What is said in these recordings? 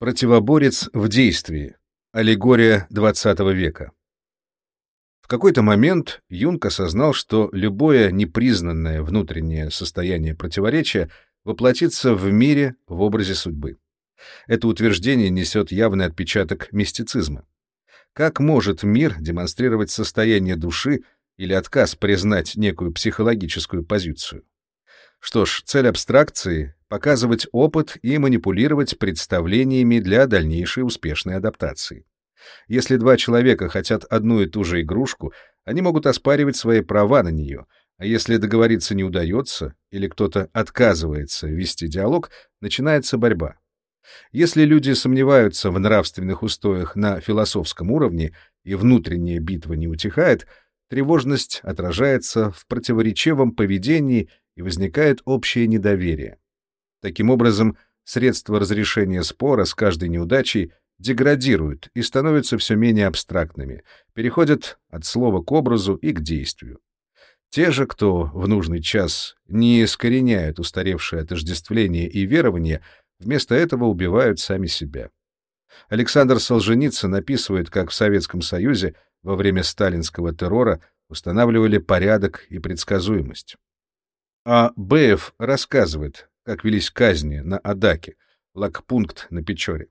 Противоборец в действии. Аллегория XX века. В какой-то момент Юнг осознал, что любое непризнанное внутреннее состояние противоречия воплотится в мире в образе судьбы. Это утверждение несет явный отпечаток мистицизма. Как может мир демонстрировать состояние души или отказ признать некую психологическую позицию? Что ж, цель абстракции — показывать опыт и манипулировать представлениями для дальнейшей успешной адаптации. Если два человека хотят одну и ту же игрушку, они могут оспаривать свои права на нее, а если договориться не удается или кто-то отказывается вести диалог, начинается борьба. Если люди сомневаются в нравственных устоях на философском уровне и внутренняя битва не утихает, тревожность отражается в противоречивом поведении и возникает общее недоверие. Таким образом, средства разрешения спора с каждой неудачей деградируют и становятся все менее абстрактными, переходят от слова к образу и к действию. Те же, кто в нужный час не искореняют устаревшее отождествление и верование, вместо этого убивают сами себя. Александр Солженицын описывает, как в Советском Союзе во время сталинского террора устанавливали порядок и предсказуемость. А Беев рассказывает, как велись казни на Адаке, лагпункт на Печоре.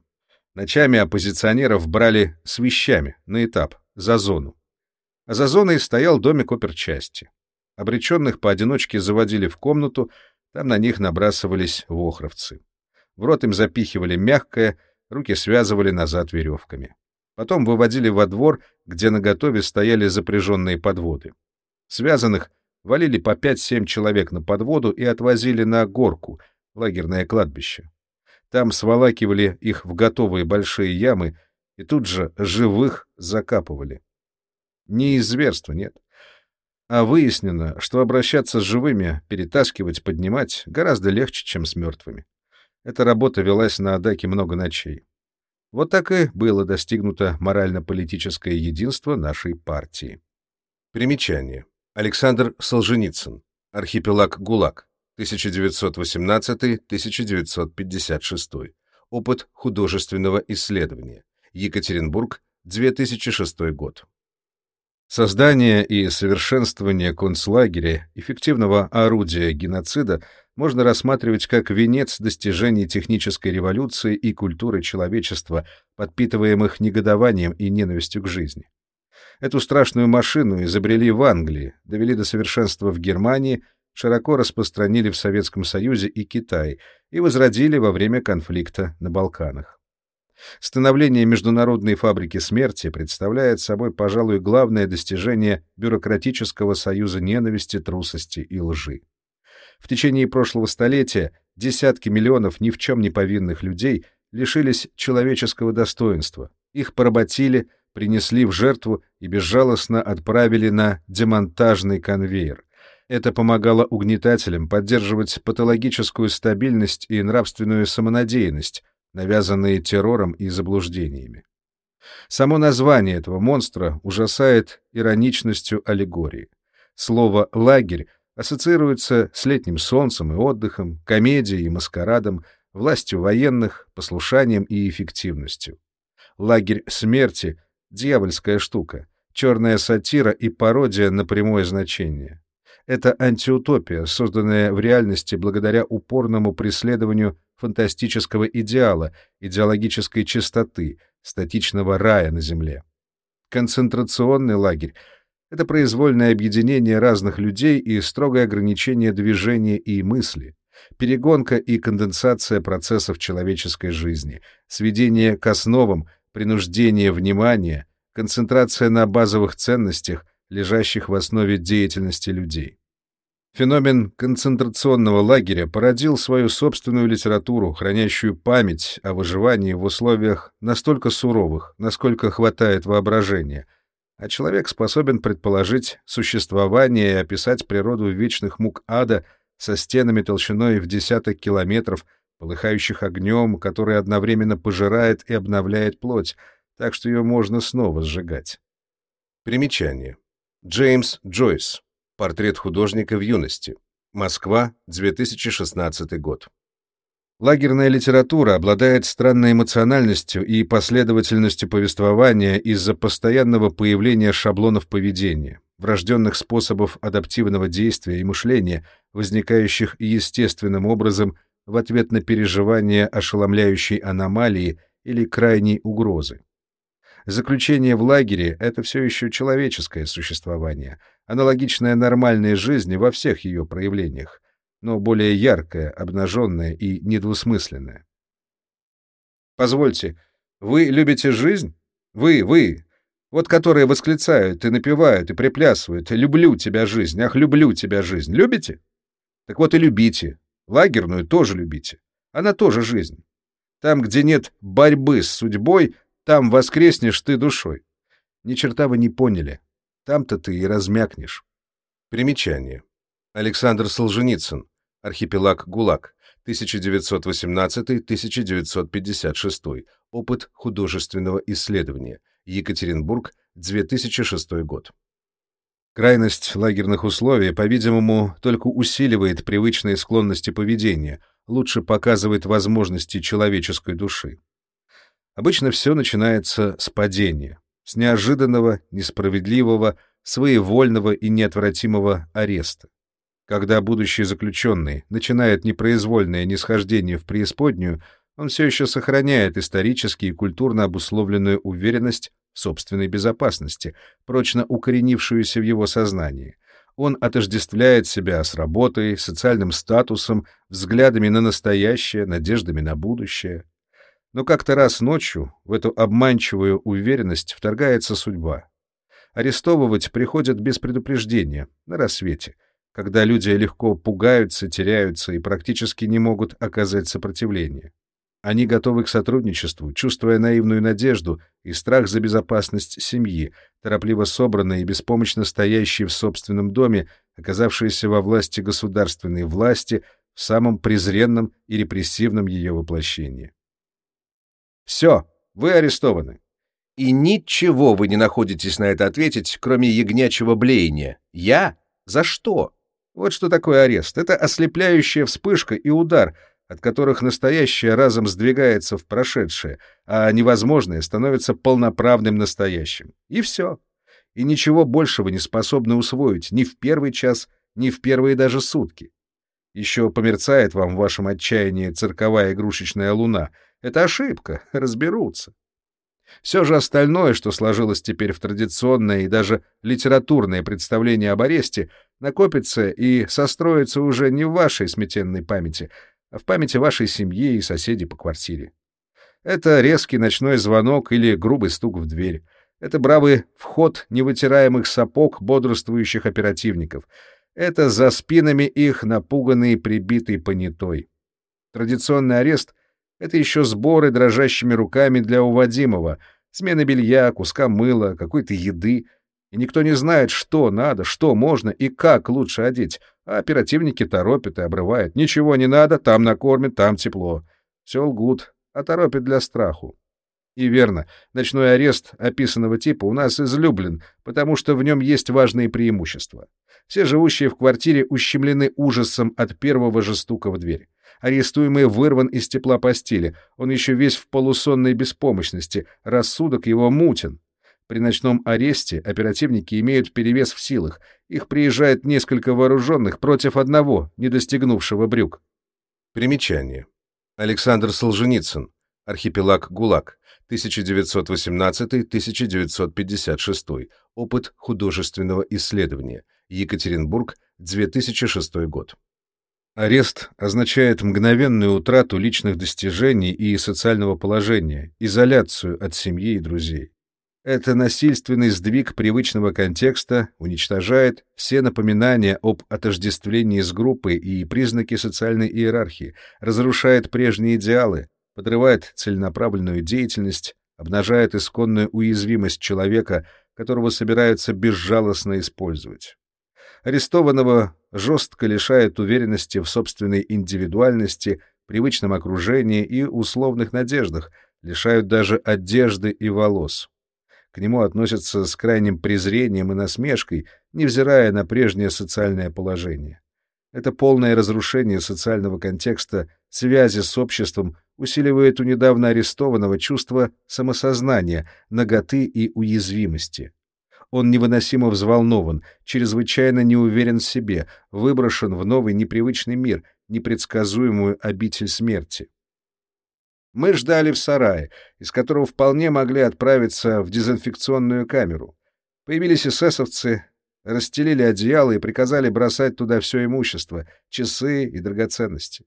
Ночами оппозиционеров брали с вещами на этап, за зону. А за зоной стоял домик оперчасти. Обреченных поодиночке заводили в комнату, там на них набрасывались вохровцы. В рот им запихивали мягкое, руки связывали назад веревками. Потом выводили во двор, где наготове стояли запряженные подводы. Связанных валили по 5-7 человек на подводу и отвозили на горку, лагерное кладбище. Там сволакивали их в готовые большие ямы и тут же живых закапывали. Не из зверства, нет. А выяснено, что обращаться с живыми, перетаскивать, поднимать гораздо легче, чем с мертвыми. Эта работа велась на Адаке много ночей. Вот так и было достигнуто морально-политическое единство нашей партии. Примечание. Александр Солженицын. Архипелаг ГУЛАГ. 1918-1956. Опыт художественного исследования. Екатеринбург, 2006 год. Создание и совершенствование концлагеря, эффективного орудия геноцида, можно рассматривать как венец достижений технической революции и культуры человечества, подпитываемых негодованием и ненавистью к жизни. Эту страшную машину изобрели в Англии, довели до совершенства в Германии, широко распространили в Советском Союзе и Китае и возродили во время конфликта на Балканах. Становление Международной фабрики смерти представляет собой, пожалуй, главное достижение бюрократического союза ненависти, трусости и лжи. В течение прошлого столетия десятки миллионов ни в чем не повинных людей лишились человеческого достоинства, их поработили, принесли в жертву и безжалостно отправили на демонтажный конвейер. Это помогало угнетателям поддерживать патологическую стабильность и нравственную самонадеянность, навязанные террором и заблуждениями. Само название этого монстра ужасает ироничностью аллегории. Слово «лагерь» ассоциируется с летним солнцем и отдыхом, комедией и маскарадом, властью военных, послушанием и эффективностью. Лагерь смерти — дьявольская штука, черная сатира и пародия на прямое значение. Это антиутопия, созданная в реальности благодаря упорному преследованию фантастического идеала, идеологической чистоты, статичного рая на земле. Концентрационный лагерь — это произвольное объединение разных людей и строгое ограничение движения и мысли, перегонка и конденсация процессов человеческой жизни, сведение к основам, принуждение внимания, концентрация на базовых ценностях, лежащих в основе деятельности людей. Феномен концентрационного лагеря породил свою собственную литературу, хранящую память о выживании в условиях настолько суровых, насколько хватает воображения, а человек способен предположить существование и описать природу вечных мук ада со стенами толщиной в десяток километров, полыхающих огнем, который одновременно пожирает и обновляет плоть, так что ее можно снова сжигать. Примечание. Джеймс Джойс. Портрет художника в юности. Москва, 2016 год. Лагерная литература обладает странной эмоциональностью и последовательностью повествования из-за постоянного появления шаблонов поведения, врожденных способов адаптивного действия и мышления, возникающих естественным образом в ответ на переживание ошеломляющей аномалии или крайней угрозы. Заключение в лагере — это все еще человеческое существование, аналогичное нормальной жизни во всех ее проявлениях, но более яркое, обнаженное и недвусмысленное. Позвольте, вы любите жизнь? Вы, вы, вот которые восклицают и напевают и приплясывают «Люблю тебя, жизнь! Ах, люблю тебя, жизнь!» Любите? Так вот и любите. Лагерную тоже любите. Она тоже жизнь. Там, где нет борьбы с судьбой, там воскреснешь ты душой. Ни черта вы не поняли. Там-то ты и размякнешь. Примечание. Александр Солженицын. Архипелаг ГУЛАГ. 1918-1956. Опыт художественного исследования. Екатеринбург, 2006 год. Крайность лагерных условий, по-видимому, только усиливает привычные склонности поведения, лучше показывает возможности человеческой души. Обычно все начинается с падения, с неожиданного, несправедливого, своевольного и неотвратимого ареста. Когда будущий заключенный начинает непроизвольное нисхождение в преисподнюю, он все еще сохраняет исторически и культурно обусловленную уверенность в собственной безопасности, прочно укоренившуюся в его сознании. Он отождествляет себя с работой, социальным статусом, взглядами на настоящее, надеждами на будущее. Но как-то раз ночью в эту обманчивую уверенность вторгается судьба. Арестовывать приходят без предупреждения, на рассвете, когда люди легко пугаются, теряются и практически не могут оказать сопротивление. Они готовы к сотрудничеству, чувствуя наивную надежду и страх за безопасность семьи, торопливо собранные и беспомощно стоящие в собственном доме, оказавшиеся во власти государственной власти в самом презренном и репрессивном ее воплощении. Все, вы арестованы. И ничего вы не находитесь на это ответить, кроме ягнячьего блеяния. Я? За что? Вот что такое арест. Это ослепляющая вспышка и удар, от которых настоящее разом сдвигается в прошедшее, а невозможное становится полноправным настоящим. И все. И ничего больше вы не способны усвоить ни в первый час, ни в первые даже сутки. Еще померцает вам в вашем отчаянии цирковая игрушечная луна — это ошибка, разберутся. Все же остальное, что сложилось теперь в традиционное и даже литературное представление об аресте, накопится и состроится уже не в вашей сметенной памяти, а в памяти вашей семьи и соседей по квартире. Это резкий ночной звонок или грубый стук в дверь. Это бравый вход невытираемых сапог бодрствующих оперативников. Это за спинами их напуганный прибитый понятой. Традиционный арест это еще сборы дрожащими руками для уводимого, смена белья, куска мыла, какой-то еды. И никто не знает, что надо, что можно и как лучше одеть. А оперативники торопят и обрывают. Ничего не надо, там накормят, там тепло. Все лгут, а торопят для страху. И верно, ночной арест описанного типа у нас излюблен, потому что в нем есть важные преимущества. Все живущие в квартире ущемлены ужасом от первого же стука в дверь. Арестуемый вырван из тепла постели, он еще весь в полусонной беспомощности, рассудок его мутен. При ночном аресте оперативники имеют перевес в силах, их приезжает несколько вооруженных против одного, не достигнувшего брюк. Примечание. Александр Солженицын. Архипелаг ГУЛАГ. 1918-1956. Опыт художественного исследования. Екатеринбург, 2006 год. Арест означает мгновенную утрату личных достижений и социального положения, изоляцию от семьи и друзей. Это насильственный сдвиг привычного контекста уничтожает все напоминания об отождествлении с группой и признаки социальной иерархии, разрушает прежние идеалы, подрывает целенаправленную деятельность, обнажает исконную уязвимость человека, которого собираются безжалостно использовать. Арестованного жестко лишает уверенности в собственной индивидуальности, привычном окружении и условных надеждах, лишают даже одежды и волос. К нему относятся с крайним презрением и насмешкой, невзирая на прежнее социальное положение. Это полное разрушение социального контекста, связи с обществом усиливает у недавно арестованного чувство самосознания, наготы и уязвимости. Он невыносимо взволнован, чрезвычайно не уверен в себе, выброшен в новый непривычный мир, непредсказуемую обитель смерти. Мы ждали в сарае, из которого вполне могли отправиться в дезинфекционную камеру. Появились эсэсовцы, расстелили одеяло и приказали бросать туда все имущество, часы и драгоценности.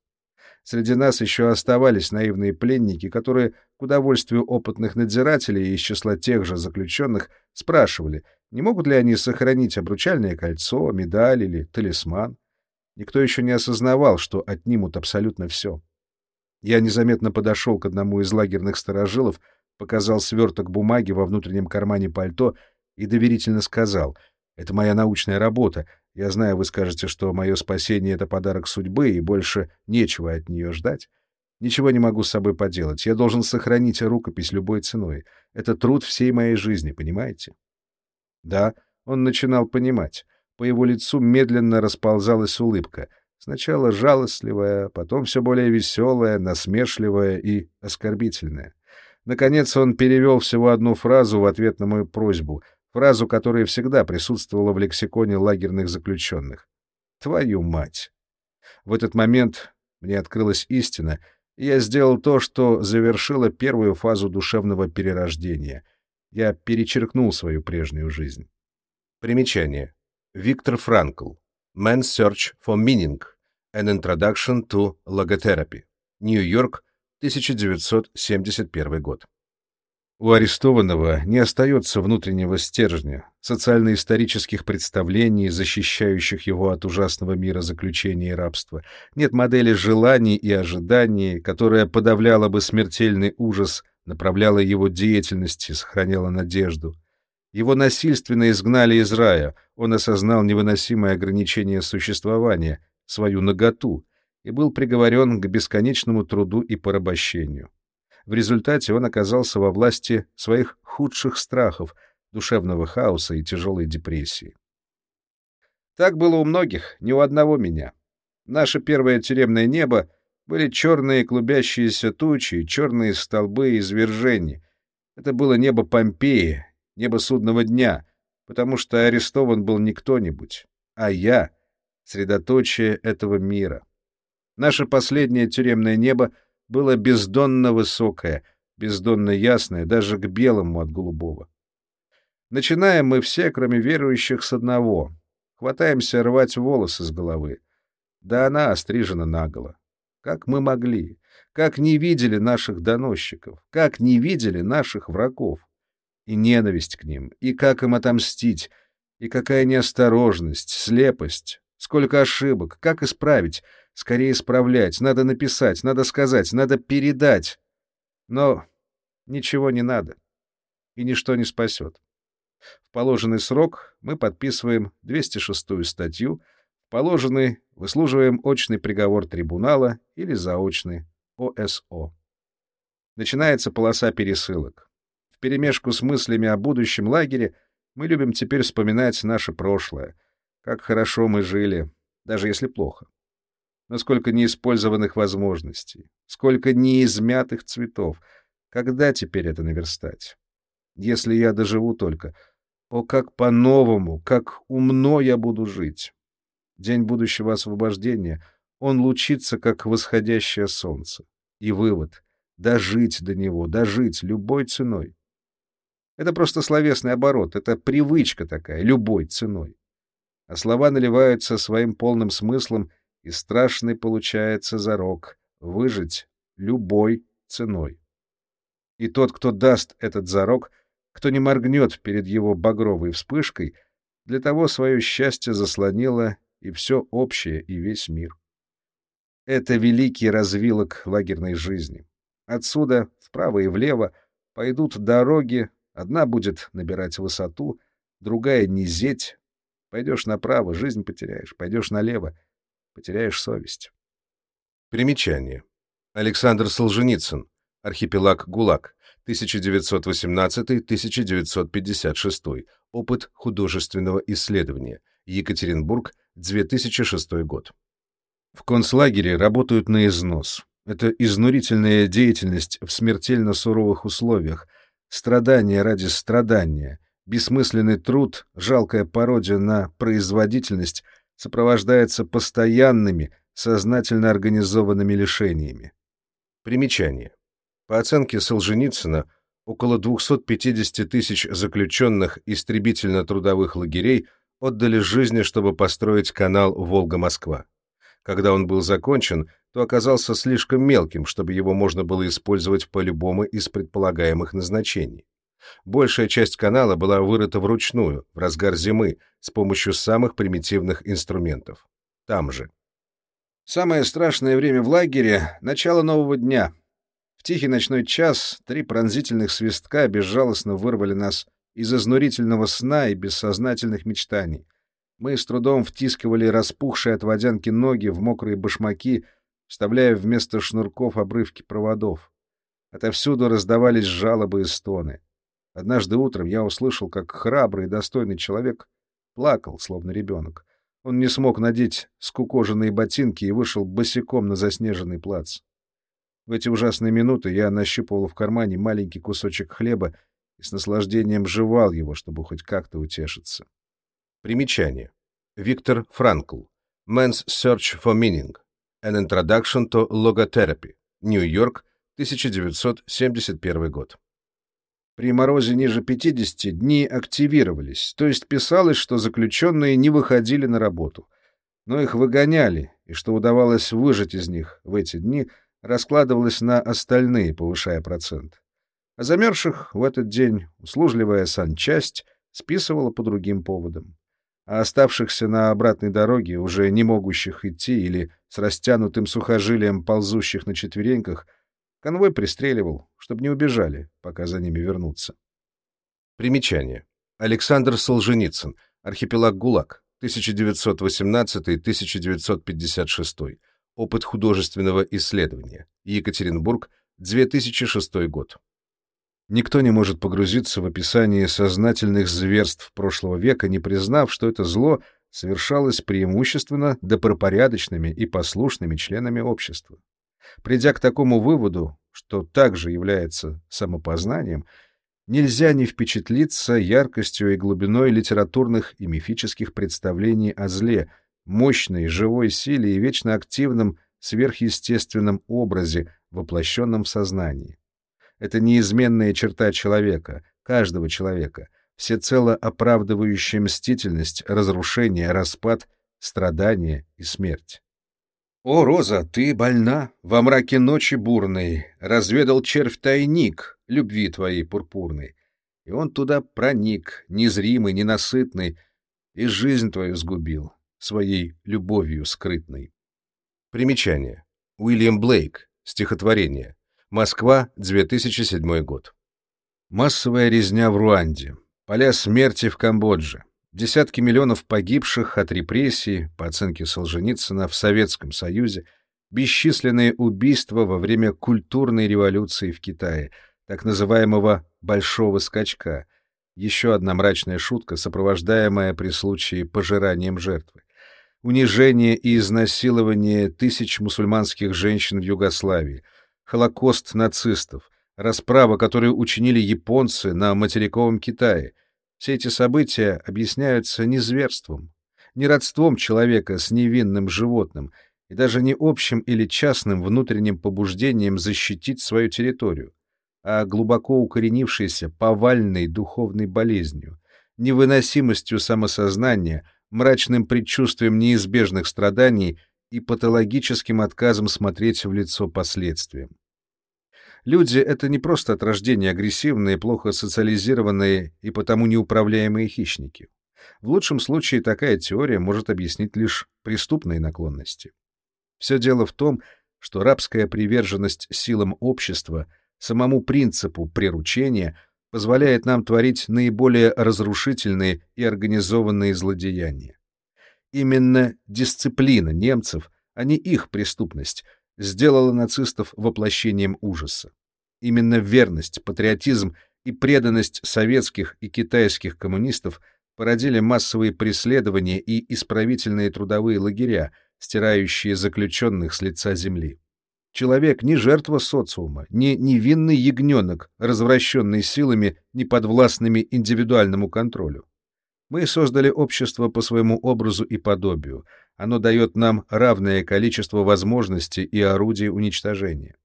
Среди нас еще оставались наивные пленники, которые, к удовольствию опытных надзирателей из числа тех же заключенных, спрашивали, не могут ли они сохранить обручальное кольцо, медаль или талисман. Никто еще не осознавал, что отнимут абсолютно все. Я незаметно подошел к одному из лагерных сторожилов, показал сверток бумаги во внутреннем кармане пальто и доверительно сказал — это моя научная работа. Я знаю, вы скажете, что мое спасение — это подарок судьбы, и больше нечего от нее ждать. Ничего не могу с собой поделать. Я должен сохранить рукопись любой ценой. Это труд всей моей жизни, понимаете? Да, он начинал понимать. По его лицу медленно расползалась улыбка. Сначала жалостливая, потом все более веселая, насмешливая и оскорбительная. Наконец он перевел всего одну фразу в ответ на мою просьбу — фразу, которая всегда присутствовала в лексиконе лагерных заключенных. «Твою мать!» В этот момент мне открылась истина, я сделал то, что завершило первую фазу душевного перерождения. Я перечеркнул свою прежнюю жизнь. Примечание. Виктор Франкл. Man's Search for Meaning. An Introduction to Logotherapy. Нью-Йорк, 1971 год. У арестованного не остается внутреннего стержня, социально-исторических представлений, защищающих его от ужасного мира заключения и рабства. Нет модели желаний и ожиданий, которая подавляла бы смертельный ужас, направляла его деятельность и сохраняла надежду. Его насильственно изгнали из рая, он осознал невыносимое ограничение существования, свою наготу, и был приговорен к бесконечному труду и порабощению. В результате он оказался во власти своих худших страхов, душевного хаоса и тяжелой депрессии. Так было у многих, ни у одного меня. Наше первое тюремное небо были черные клубящиеся тучи, черные столбы извержений. Это было небо Помпеи, небо судного дня, потому что арестован был не кто-нибудь, а я, средоточие этого мира. Наше последнее тюремное небо было бездонно высокое, бездонно ясное, даже к белому от голубого. Начинаем мы все, кроме верующих, с одного. Хватаемся рвать волосы с головы. Да она острижена наголо. Как мы могли? Как не видели наших доносчиков? Как не видели наших врагов? И ненависть к ним, и как им отомстить, и какая неосторожность, слепость, сколько ошибок, как исправить — Скорее исправлять, надо написать, надо сказать, надо передать. Но ничего не надо. И ничто не спасет. В положенный срок мы подписываем 206-ю статью, в положенный выслуживаем очный приговор трибунала или заочный ОСО. Начинается полоса пересылок. В перемешку с мыслями о будущем лагере мы любим теперь вспоминать наше прошлое, как хорошо мы жили, даже если плохо но сколько неиспользованных возможностей, сколько неизмятых цветов. Когда теперь это наверстать? Если я доживу только, о, как по-новому, как умно я буду жить. День будущего освобождения, он лучится, как восходящее солнце. И вывод — дожить до него, дожить любой ценой. Это просто словесный оборот, это привычка такая, любой ценой. А слова наливаются своим полным смыслом — и страшный получается зарок — выжить любой ценой. И тот, кто даст этот зарок, кто не моргнет перед его багровой вспышкой, для того свое счастье заслонило и все общее, и весь мир. Это великий развилок лагерной жизни. Отсюда, вправо и влево, пойдут дороги, одна будет набирать высоту, другая — низеть. Пойдешь направо — жизнь потеряешь, пойдешь налево — потеряешь совесть. Примечание. Александр Солженицын. Архипелаг ГУЛАГ. 1918-1956. Опыт художественного исследования. Екатеринбург, 2006 год. В концлагере работают на износ. Это изнурительная деятельность в смертельно суровых условиях, страдания ради страдания, бессмысленный труд, жалкая пародия на производительность сопровождается постоянными, сознательно организованными лишениями. Примечание. По оценке Солженицына, около 250 тысяч заключенных истребительно-трудовых лагерей отдали жизни, чтобы построить канал Волга-Москва. Когда он был закончен, то оказался слишком мелким, чтобы его можно было использовать по любому из предполагаемых назначений. Большая часть канала была вырыта вручную, в разгар зимы, с помощью самых примитивных инструментов. Там же. Самое страшное время в лагере — начало нового дня. В тихий ночной час три пронзительных свистка безжалостно вырвали нас из изнурительного сна и бессознательных мечтаний. Мы с трудом втискивали распухшие от водянки ноги в мокрые башмаки, вставляя вместо шнурков обрывки проводов. Отовсюду раздавались жалобы и стоны. Однажды утром я услышал, как храбрый и достойный человек плакал, словно ребенок. Он не смог надеть скукоженные ботинки и вышел босиком на заснеженный плац. В эти ужасные минуты я нащупывал в кармане маленький кусочек хлеба и с наслаждением жевал его, чтобы хоть как-то утешиться. Примечание. Виктор Франкл. Man's Search for Meaning. An Introduction to Logotherapy. Нью-Йорк, 1971 год. При морозе ниже 50 дни активировались, то есть писалось, что заключенные не выходили на работу. Но их выгоняли, и что удавалось выжать из них в эти дни, раскладывалось на остальные, повышая процент. А замерзших в этот день услужливая санчасть списывала по другим поводам а оставшихся на обратной дороге, уже не могущих идти или с растянутым сухожилием ползущих на четвереньках, конвой пристреливал, чтобы не убежали, пока за ними вернутся. Примечание. Александр Солженицын. Архипелаг ГУЛАГ. 1918-1956. Опыт художественного исследования. Екатеринбург. 2006 год. Никто не может погрузиться в описание сознательных зверств прошлого века, не признав, что это зло совершалось преимущественно добропорядочными и послушными членами общества. Придя к такому выводу, что также является самопознанием, нельзя не впечатлиться яркостью и глубиной литературных и мифических представлений о зле, мощной живой силе и вечно активном сверхъестественном образе, воплощенном в сознании. Это неизменная черта человека, каждого человека, всецело оправдывающая мстительность, разрушение, распад, страдание и смерть. «О, Роза, ты больна, во мраке ночи бурной, разведал червь тайник любви твоей пурпурной, и он туда проник, незримый, ненасытный, и жизнь твою сгубил своей любовью скрытной». Примечание. Уильям Блейк. Стихотворение. Москва, 2007 год. Массовая резня в Руанде. Поля смерти в Камбодже. Десятки миллионов погибших от репрессий, по оценке Солженицына, в Советском Союзе. Бесчисленные убийства во время культурной революции в Китае, так называемого «большого скачка». Еще одна мрачная шутка, сопровождаемая при случае пожиранием жертвы унижение и изнасилование тысяч мусульманских женщин в Югославии, Холокост нацистов, расправа, которую учинили японцы на материковом Китае. Все эти события объясняются не зверством, не родством человека с невинным животным и даже не общим или частным внутренним побуждением защитить свою территорию, а глубоко укоренившейся повальной духовной болезнью, невыносимостью самосознания, мрачным предчувствием неизбежных страданий — и патологическим отказом смотреть в лицо последствиям. Люди — это не просто от рождения агрессивные, плохо социализированные и потому неуправляемые хищники. В лучшем случае такая теория может объяснить лишь преступные наклонности. Все дело в том, что рабская приверженность силам общества, самому принципу приручения, позволяет нам творить наиболее разрушительные и организованные злодеяния. Именно дисциплина немцев, а не их преступность, сделала нацистов воплощением ужаса. Именно верность, патриотизм и преданность советских и китайских коммунистов породили массовые преследования и исправительные трудовые лагеря, стирающие заключенных с лица земли. Человек не жертва социума, не невинный ягненок, развращенный силами, неподвластными индивидуальному контролю. Мы создали общество по своему образу и подобию. Оно дает нам равное количество возможностей и орудий уничтожения.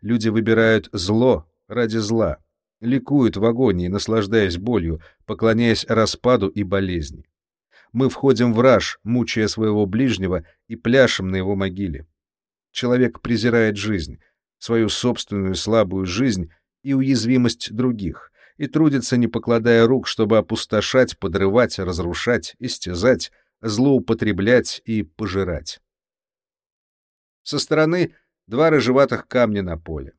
Люди выбирают зло ради зла, ликуют в агонии, наслаждаясь болью, поклоняясь распаду и болезни. Мы входим в раж, мучая своего ближнего, и пляшем на его могиле. Человек презирает жизнь, свою собственную слабую жизнь и уязвимость других, и трудится, не покладая рук, чтобы опустошать, подрывать, разрушать, истязать, злоупотреблять и пожирать. Со стороны два рыжеватых камня на поле.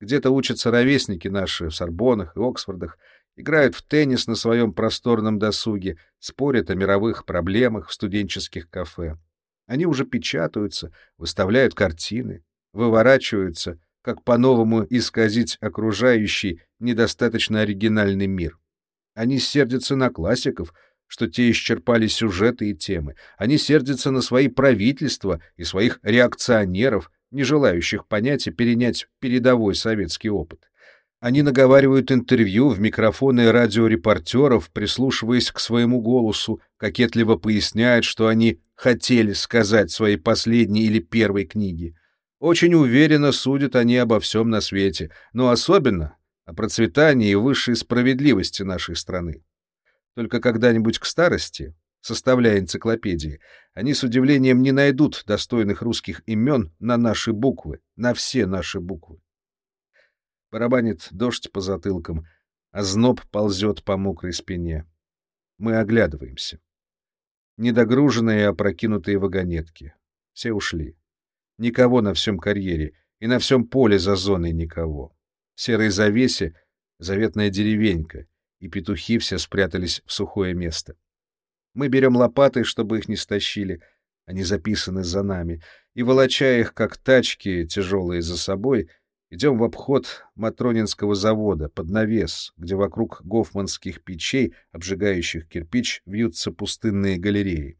Где-то учатся ровесники наши в Сорбонах и Оксфордах, играют в теннис на своем просторном досуге, спорят о мировых проблемах в студенческих кафе. Они уже печатаются, выставляют картины, выворачиваются, как по-новому исказить окружающий, недостаточно оригинальный мир. Они сердятся на классиков, что те исчерпали сюжеты и темы. Они сердятся на свои правительства и своих реакционеров, не желающих понять и перенять передовой советский опыт. Они наговаривают интервью в микрофоны радиорепортеров, прислушиваясь к своему голосу, кокетливо поясняют, что они хотели сказать в своей последней или первой книге. Очень уверенно судят они обо всем на свете, но особенно о процветании и высшей справедливости нашей страны. Только когда-нибудь к старости, составляя энциклопедии, они с удивлением не найдут достойных русских имен на наши буквы, на все наши буквы. Барабанит дождь по затылкам, а зноб ползет по мокрой спине. Мы оглядываемся. Недогруженные и опрокинутые вагонетки. Все ушли. Никого на всем карьере, и на всем поле за зоной никого. В серой завесе заветная деревенька, и петухи все спрятались в сухое место. Мы берем лопаты, чтобы их не стащили, они записаны за нами, и, волоча их, как тачки, тяжелые за собой, идем в обход Матронинского завода, под навес, где вокруг гофманских печей, обжигающих кирпич, вьются пустынные галереи.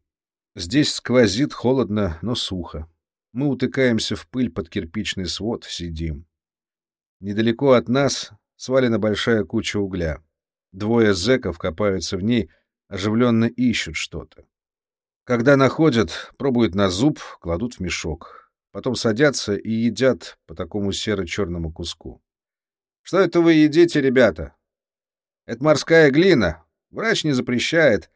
Здесь сквозит холодно, но сухо. Мы утыкаемся в пыль под кирпичный свод, сидим. Недалеко от нас свалена большая куча угля. Двое зэков копаются в ней, оживленно ищут что-то. Когда находят, пробуют на зуб, кладут в мешок. Потом садятся и едят по такому серо-черному куску. «Что это вы едите, ребята?» «Это морская глина. Врач не запрещает.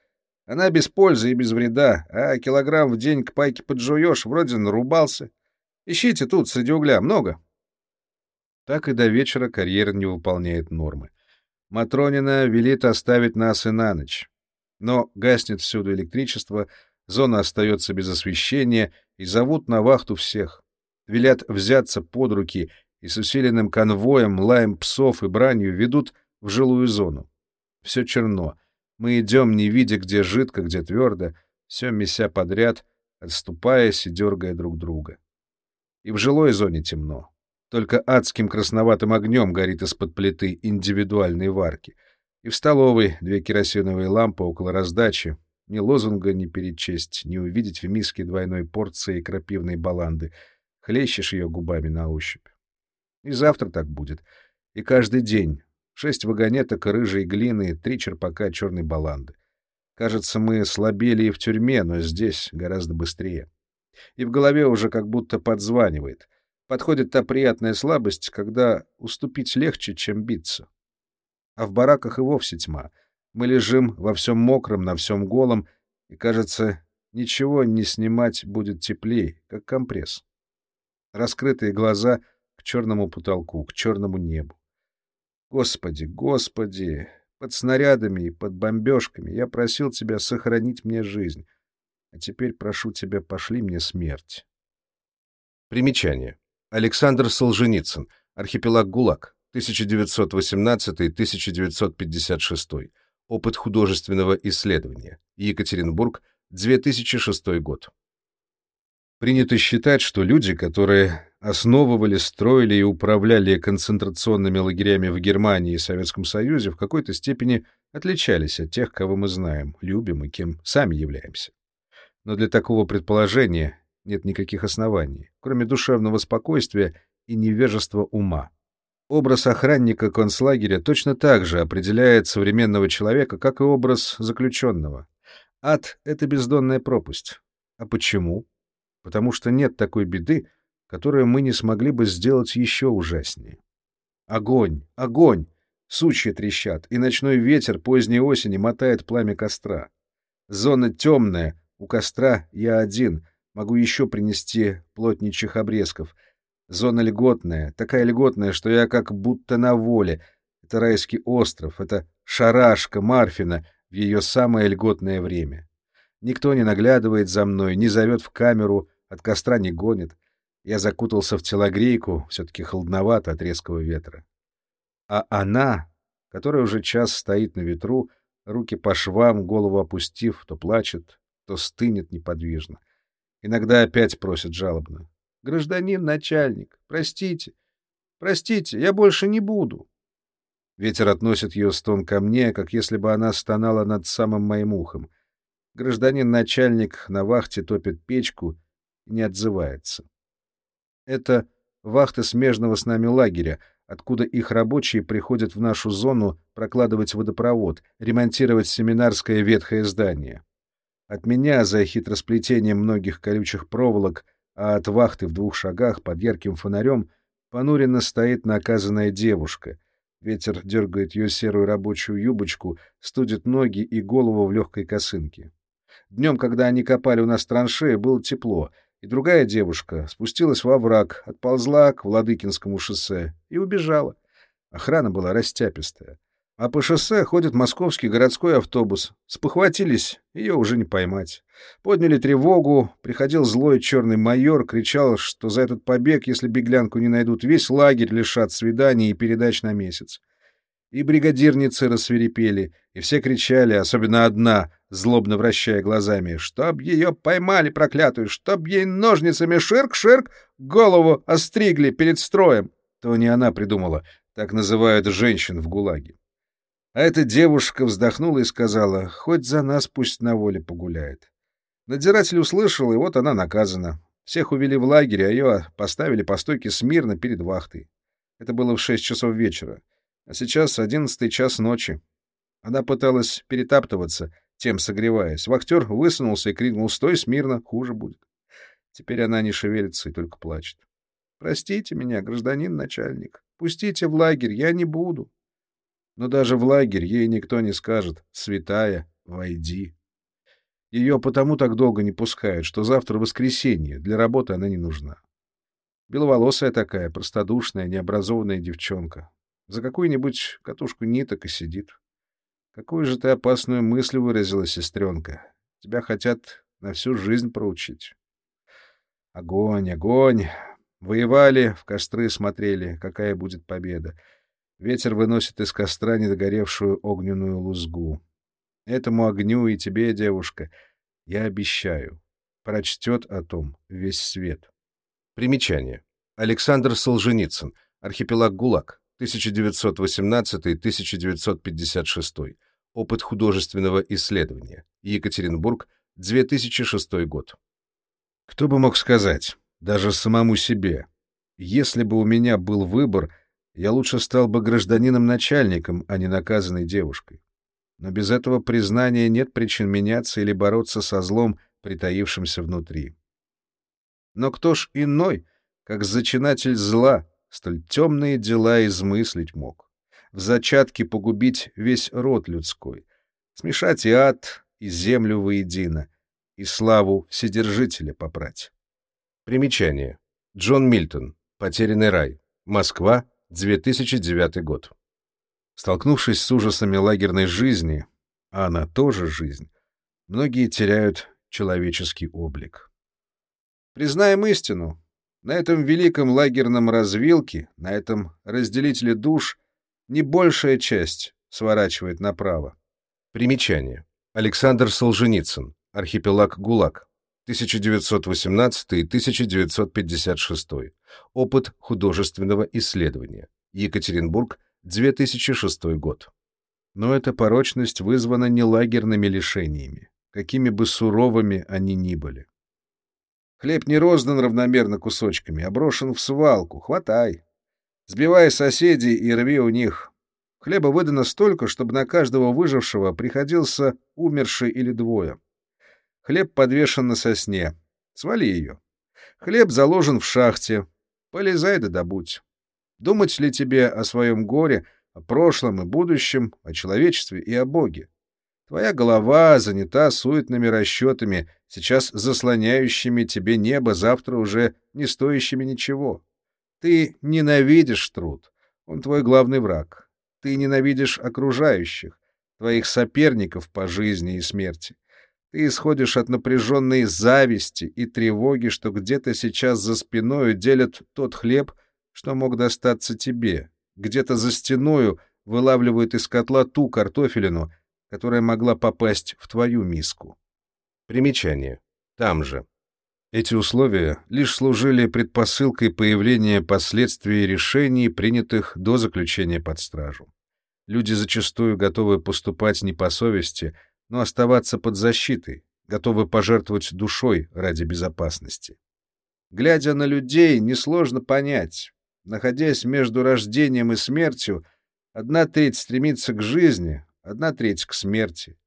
Она без пользы и без вреда, а килограмм в день к пайке поджуешь, вроде нарубался. Ищите тут, среди угля, много. Так и до вечера карьер не выполняет нормы. Матронина велит оставить нас и на ночь. Но гаснет всюду электричество, зона остается без освещения, и зовут на вахту всех. Велят взяться под руки и с усиленным конвоем, лаем псов и бранью ведут в жилую зону. Все черно — мы идем, не видя, где жидко, где твердо, все меся подряд, отступаясь и дергая друг друга. И в жилой зоне темно. Только адским красноватым огнем горит из-под плиты индивидуальной варки. И в столовой две керосиновые лампы около раздачи. Ни лозунга не перечесть, не увидеть в миске двойной порции крапивной баланды. Хлещешь ее губами на ощупь. И завтра так будет. И каждый день, Шесть вагонеток рыжей глины, три черпака черной баланды. Кажется, мы слабели и в тюрьме, но здесь гораздо быстрее. И в голове уже как будто подзванивает. Подходит та приятная слабость, когда уступить легче, чем биться. А в бараках и вовсе тьма. Мы лежим во всем мокром, на всем голом, и, кажется, ничего не снимать будет теплее, как компресс. Раскрытые глаза к черному потолку, к черному небу. Господи, Господи, под снарядами и под бомбежками я просил Тебя сохранить мне жизнь, а теперь прошу Тебя, пошли мне смерть. Примечание. Александр Солженицын. Архипелаг ГУЛАГ. 1918-1956. Опыт художественного исследования. Екатеринбург. 2006 год. Принято считать, что люди, которые основывали, строили и управляли концентрационными лагерями в Германии и Советском Союзе, в какой-то степени отличались от тех, кого мы знаем, любим и кем сами являемся. Но для такого предположения нет никаких оснований, кроме душевного спокойствия и невежества ума. Образ охранника концлагеря точно так же определяет современного человека, как и образ заключенного. Ад — это бездонная пропасть. А почему? Потому что нет такой беды, которую мы не смогли бы сделать еще ужаснее. Огонь! Огонь! Сучья трещат, и ночной ветер поздней осени мотает пламя костра. Зона темная, у костра я один, могу еще принести плотничьих обрезков. Зона льготная, такая льготная, что я как будто на воле. Это райский остров, это шарашка Марфина в ее самое льготное время. Никто не наглядывает за мной, не зовет в камеру, от костра не гонит. Я закутался в телогрейку, все-таки холодновато от резкого ветра. А она, которая уже час стоит на ветру, руки по швам, голову опустив, то плачет, то стынет неподвижно. Иногда опять просит жалобно. «Гражданин начальник, простите, простите, я больше не буду». Ветер относит ее стон ко мне, как если бы она стонала над самым моим ухом. Гражданин начальник на вахте топит печку и не отзывается. Это вахта смежного с нами лагеря, откуда их рабочие приходят в нашу зону прокладывать водопровод, ремонтировать семинарское ветхое здание. От меня за хитросплетением многих колючих проволок, а от вахты в двух шагах под ярким фонарем понуренно стоит наказанная девушка. Ветер дергает ее серую рабочую юбочку, студит ноги и голову в легкой косынке. Днем, когда они копали у нас траншеи, было тепло — и другая девушка спустилась во враг, отползла к Владыкинскому шоссе и убежала. Охрана была растяпистая. А по шоссе ходит московский городской автобус. Спохватились, ее уже не поймать. Подняли тревогу, приходил злой черный майор, кричал, что за этот побег, если беглянку не найдут, весь лагерь лишат свиданий и передач на месяц. И бригадирницы рассверепели, и все кричали, особенно одна, злобно вращая глазами, «Чтоб ее поймали, проклятую! Чтоб ей ножницами ширк-ширк голову остригли перед строем!» То не она придумала, так называют женщин в ГУЛАГе. А эта девушка вздохнула и сказала, «Хоть за нас пусть на воле погуляет». Надзиратель услышал, и вот она наказана. Всех увели в лагерь, а ее поставили по стойке смирно перед вахтой. Это было в шесть часов вечера. А сейчас одиннадцатый час ночи. Она пыталась перетаптываться, тем согреваясь. Вахтер высунулся и крикнул «Стой смирно, хуже будет». Теперь она не шевелится и только плачет. «Простите меня, гражданин начальник. Пустите в лагерь, я не буду». Но даже в лагерь ей никто не скажет «Святая, войди». Ее потому так долго не пускают, что завтра воскресенье, для работы она не нужна. Беловолосая такая, простодушная, необразованная девчонка. За какую-нибудь катушку ниток и сидит. Какую же ты опасную мысль выразила, сестренка. Тебя хотят на всю жизнь проучить. Огонь, огонь. Воевали, в костры смотрели, какая будет победа. Ветер выносит из костра недогоревшую огненную лузгу. Этому огню и тебе, девушка, я обещаю, прочтет о том весь свет. Примечание. Александр Солженицын. Архипелаг ГУЛАГ. 1918-1956. Опыт художественного исследования. Екатеринбург, 2006 год. Кто бы мог сказать, даже самому себе, если бы у меня был выбор, я лучше стал бы гражданином-начальником, а не наказанной девушкой. Но без этого признания нет причин меняться или бороться со злом, притаившимся внутри. Но кто ж иной, как зачинатель зла, столь темные дела измыслить мог, в зачатке погубить весь род людской, смешать и ад, и землю воедино, и славу Вседержителя попрать. Примечание. Джон Мильтон. Потерянный рай. Москва, 2009 год. Столкнувшись с ужасами лагерной жизни, а она тоже жизнь, многие теряют человеческий облик. Признаем истину, на этом великом лагерном развилке, на этом разделителе душ, не большая часть сворачивает направо. Примечание. Александр Солженицын. Архипелаг ГУЛАГ. 1918-1956. Опыт художественного исследования. Екатеринбург, 2006 год. Но эта порочность вызвана не лагерными лишениями, какими бы суровыми они ни были. Хлеб не роздан равномерно кусочками, а брошен в свалку. Хватай. Сбивай соседей и рви у них. Хлеба выдано столько, чтобы на каждого выжившего приходился умерший или двое. Хлеб подвешен на сосне. Свали ее. Хлеб заложен в шахте. Полезай да добудь. Думать ли тебе о своем горе, о прошлом и будущем, о человечестве и о Боге? Твоя голова занята суетными расчетами, сейчас заслоняющими тебе небо, завтра уже не стоящими ничего. Ты ненавидишь труд, он твой главный враг. Ты ненавидишь окружающих, твоих соперников по жизни и смерти. Ты исходишь от напряженной зависти и тревоги, что где-то сейчас за спиною делят тот хлеб, что мог достаться тебе. Где-то за стеною вылавливают из котла ту картофелину, которая могла попасть в твою миску. Примечание. Там же. Эти условия лишь служили предпосылкой появления последствий решений, принятых до заключения под стражу. Люди зачастую готовы поступать не по совести, но оставаться под защитой, готовы пожертвовать душой ради безопасности. Глядя на людей, несложно понять, находясь между рождением и смертью, одна треть стремится к жизни, одна треть к смерти.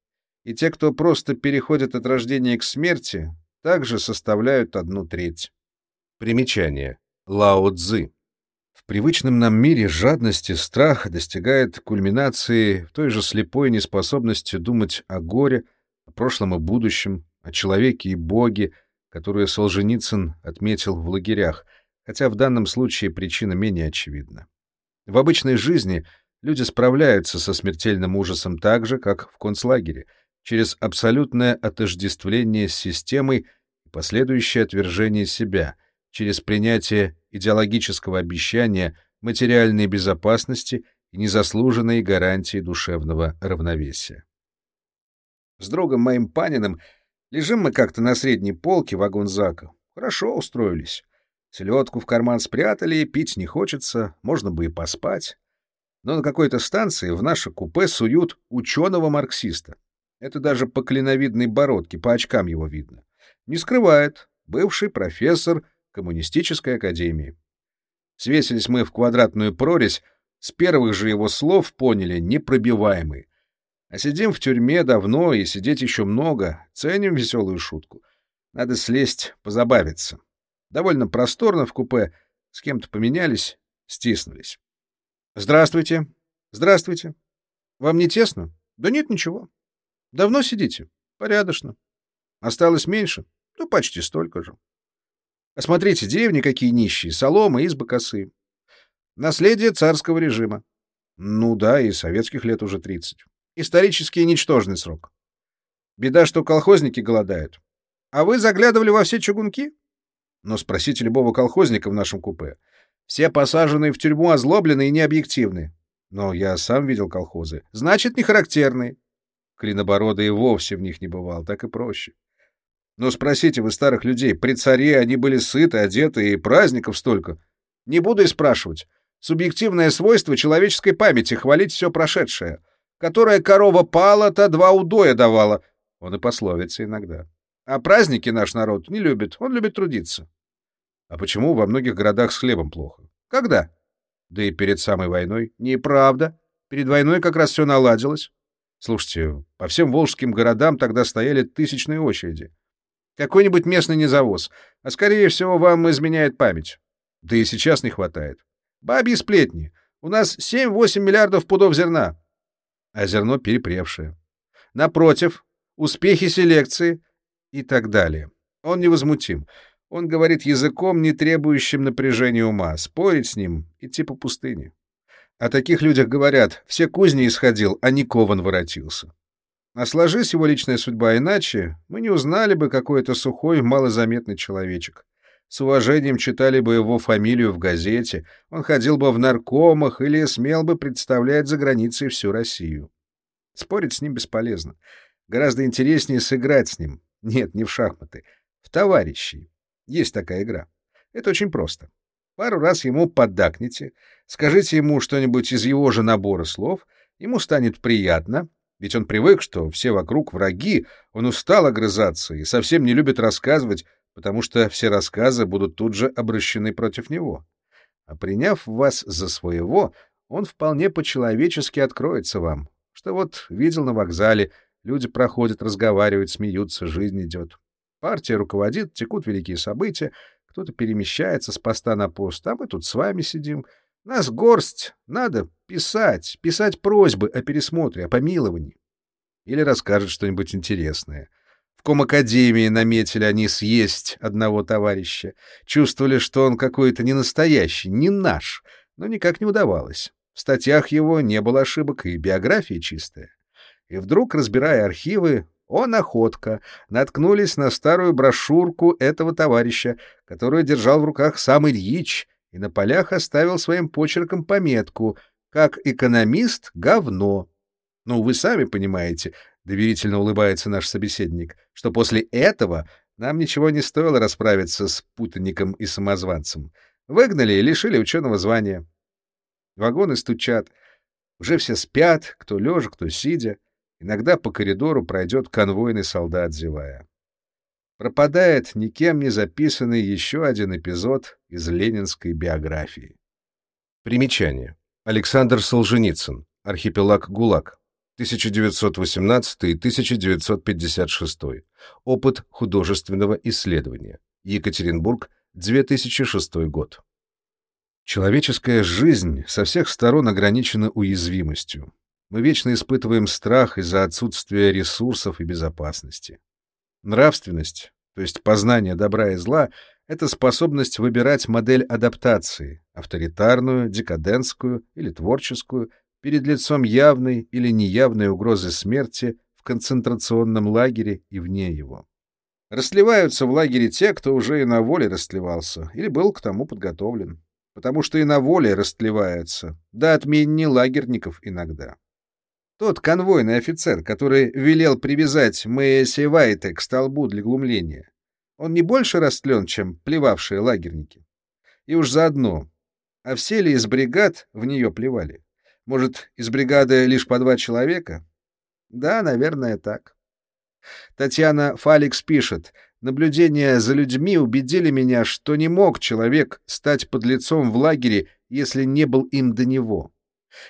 И те, кто просто переходит от рождения к смерти, также составляют одну треть. Примечание. Лао Цзы. В привычном нам мире жадность и страх достигает кульминации в той же слепой неспособности думать о горе, о прошлом и будущем, о человеке и Боге, которую Солженицын отметил в лагерях, хотя в данном случае причина менее очевидна. В обычной жизни — Люди справляются со смертельным ужасом так же, как в концлагере, через абсолютное отождествление с системой и последующее отвержение себя, через принятие идеологического обещания материальной безопасности и незаслуженной гарантии душевного равновесия. С другом моим Паниным лежим мы как-то на средней полке вагон-зака. Хорошо устроились. Селедку в карман спрятали, пить не хочется, можно бы и поспать но на какой-то станции в наше купе суют ученого-марксиста. Это даже по клиновидной бородке, по очкам его видно. Не скрывает, бывший профессор коммунистической академии. Свесились мы в квадратную прорезь, с первых же его слов поняли непробиваемый. А сидим в тюрьме давно и сидеть еще много, ценим веселую шутку. Надо слезть, позабавиться. Довольно просторно в купе, с кем-то поменялись, стиснулись. Здравствуйте. Здравствуйте. Вам не тесно? Да нет, ничего. Давно сидите? Порядочно. Осталось меньше? Ну, почти столько же. А смотрите, деревни какие нищие, солома, избы косые. Наследие царского режима. Ну да, и советских лет уже 30. Исторически ничтожный срок. Беда, что колхозники голодают. А вы заглядывали во все чугунки? Но спросите любого колхозника в нашем купе. Все посаженные в тюрьму озлоблены и необъективны. Но я сам видел колхозы. Значит, не характерные. Клинобородый вовсе в них не бывал, так и проще. Но спросите вы старых людей, при царе они были сыты, одеты и праздников столько. Не буду и спрашивать. Субъективное свойство человеческой памяти — хвалить все прошедшее. Которая корова пала, та два удоя давала. Он и пословится иногда. А праздники наш народ не любит, он любит трудиться. А почему во многих городах с хлебом плохо? Когда? Да и перед самой войной. Неправда. Перед войной как раз все наладилось. Слушайте, по всем волжским городам тогда стояли тысячные очереди. Какой-нибудь местный незавоз. А скорее всего, вам изменяет память. Да и сейчас не хватает. Бабьи сплетни. У нас 7-8 миллиардов пудов зерна. А зерно перепревшее. Напротив, успехи селекции и так далее. Он невозмутим. Он говорит языком, не требующим напряжения ума. Спорить с ним — идти по пустыне. О таких людях говорят, все кузни исходил, а не кован воротился. А сложись его личная судьба иначе, мы не узнали бы, какой это сухой, малозаметный человечек. С уважением читали бы его фамилию в газете, он ходил бы в наркомах или смел бы представлять за границей всю Россию. Спорить с ним бесполезно. Гораздо интереснее сыграть с ним. Нет, не в шахматы. В товарищей. Есть такая игра. Это очень просто. Пару раз ему поддакните, скажите ему что-нибудь из его же набора слов, ему станет приятно, ведь он привык, что все вокруг враги, он устал огрызаться и совсем не любит рассказывать, потому что все рассказы будут тут же обращены против него. А приняв вас за своего, он вполне по-человечески откроется вам, что вот видел на вокзале, люди проходят, разговаривают, смеются, жизнь идет. Партия руководит, текут великие события, кто-то перемещается с поста на пост, а мы тут с вами сидим. Нас горсть, надо писать, писать просьбы о пересмотре, о помиловании. Или расскажет что-нибудь интересное. В комакадемии наметили они съесть одного товарища. Чувствовали, что он какой-то не настоящий, не наш, но никак не удавалось. В статьях его не было ошибок, и биография чистая. И вдруг, разбирая архивы, о, находка! Наткнулись на старую брошюрку этого товарища, которую держал в руках сам Ильич, и на полях оставил своим почерком пометку «Как экономист — говно». Ну, вы сами понимаете, — доверительно улыбается наш собеседник, — что после этого нам ничего не стоило расправиться с путаником и самозванцем. Выгнали и лишили ученого звания. Вагоны стучат. Уже все спят, кто лежа, кто сидя. Иногда по коридору пройдет конвойный солдат, зевая. Пропадает никем не записанный еще один эпизод из ленинской биографии. Примечание. Александр Солженицын. Архипелаг ГУЛАГ. 1918-1956. Опыт художественного исследования. Екатеринбург, 2006 год. Человеческая жизнь со всех сторон ограничена уязвимостью. Мы вечно испытываем страх из-за отсутствия ресурсов и безопасности. Нравственность, то есть познание добра и зла, это способность выбирать модель адаптации, авторитарную, декадентскую или творческую, перед лицом явной или неявной угрозы смерти в концентрационном лагере и вне его. Расливаются в лагере те, кто уже и на воле расливался, или был к тому подготовлен. Потому что и на воле растлеваются, да отменни лагерников иногда. Тот конвойный офицер, который велел привязать Мэйси Вайта к столбу для глумления, он не больше растлен, чем плевавшие лагерники. И уж заодно, а все ли из бригад в нее плевали? Может, из бригады лишь по два человека? Да, наверное, так. Татьяна Фаликс пишет, наблюдения за людьми убедили меня, что не мог человек стать подлецом в лагере, если не был им до него.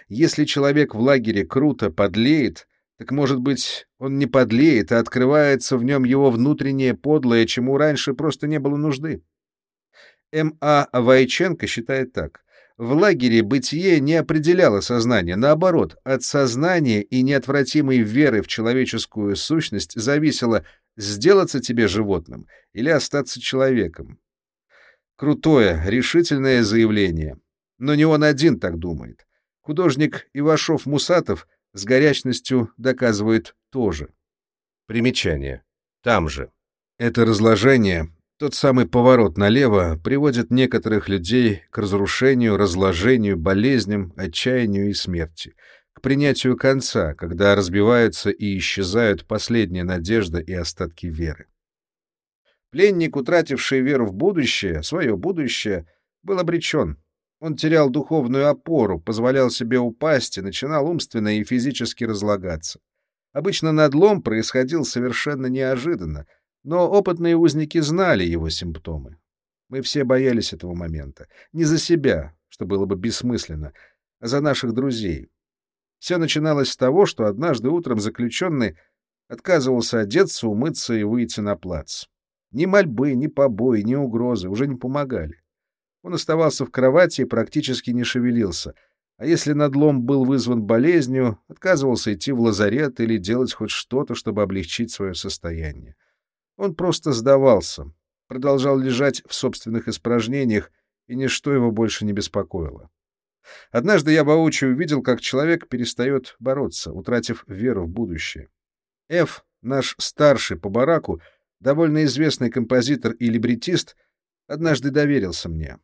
Если человек в лагере круто подлеет, так, может быть, он не подлеет, а открывается в нем его внутреннее подлое, чему раньше просто не было нужды. М.А. Вайченко считает так. В лагере бытие не определяло сознание. Наоборот, от сознания и неотвратимой веры в человеческую сущность зависело, сделаться тебе животным или остаться человеком. Крутое, решительное заявление. Но не он один так думает. Художник Ивашов-Мусатов с горячностью доказывает тоже. Примечание. Там же. Это разложение, тот самый поворот налево, приводит некоторых людей к разрушению, разложению, болезням, отчаянию и смерти, к принятию конца, когда разбиваются и исчезают последняя надежда и остатки веры. Пленник, утративший веру в будущее, свое будущее, был обречен, он терял духовную опору, позволял себе упасть и начинал умственно и физически разлагаться. Обычно надлом происходил совершенно неожиданно, но опытные узники знали его симптомы. Мы все боялись этого момента. Не за себя, что было бы бессмысленно, а за наших друзей. Все начиналось с того, что однажды утром заключенный отказывался одеться, умыться и выйти на плац. Ни мольбы, ни побои, ни угрозы уже не помогали. Он оставался в кровати и практически не шевелился, а если надлом был вызван болезнью, отказывался идти в лазарет или делать хоть что-то, чтобы облегчить свое состояние. Он просто сдавался, продолжал лежать в собственных испражнениях, и ничто его больше не беспокоило. Однажды я воочию увидел, как человек перестает бороться, утратив веру в будущее. Ф, наш старший по бараку, довольно известный композитор и либретист, однажды доверился мне.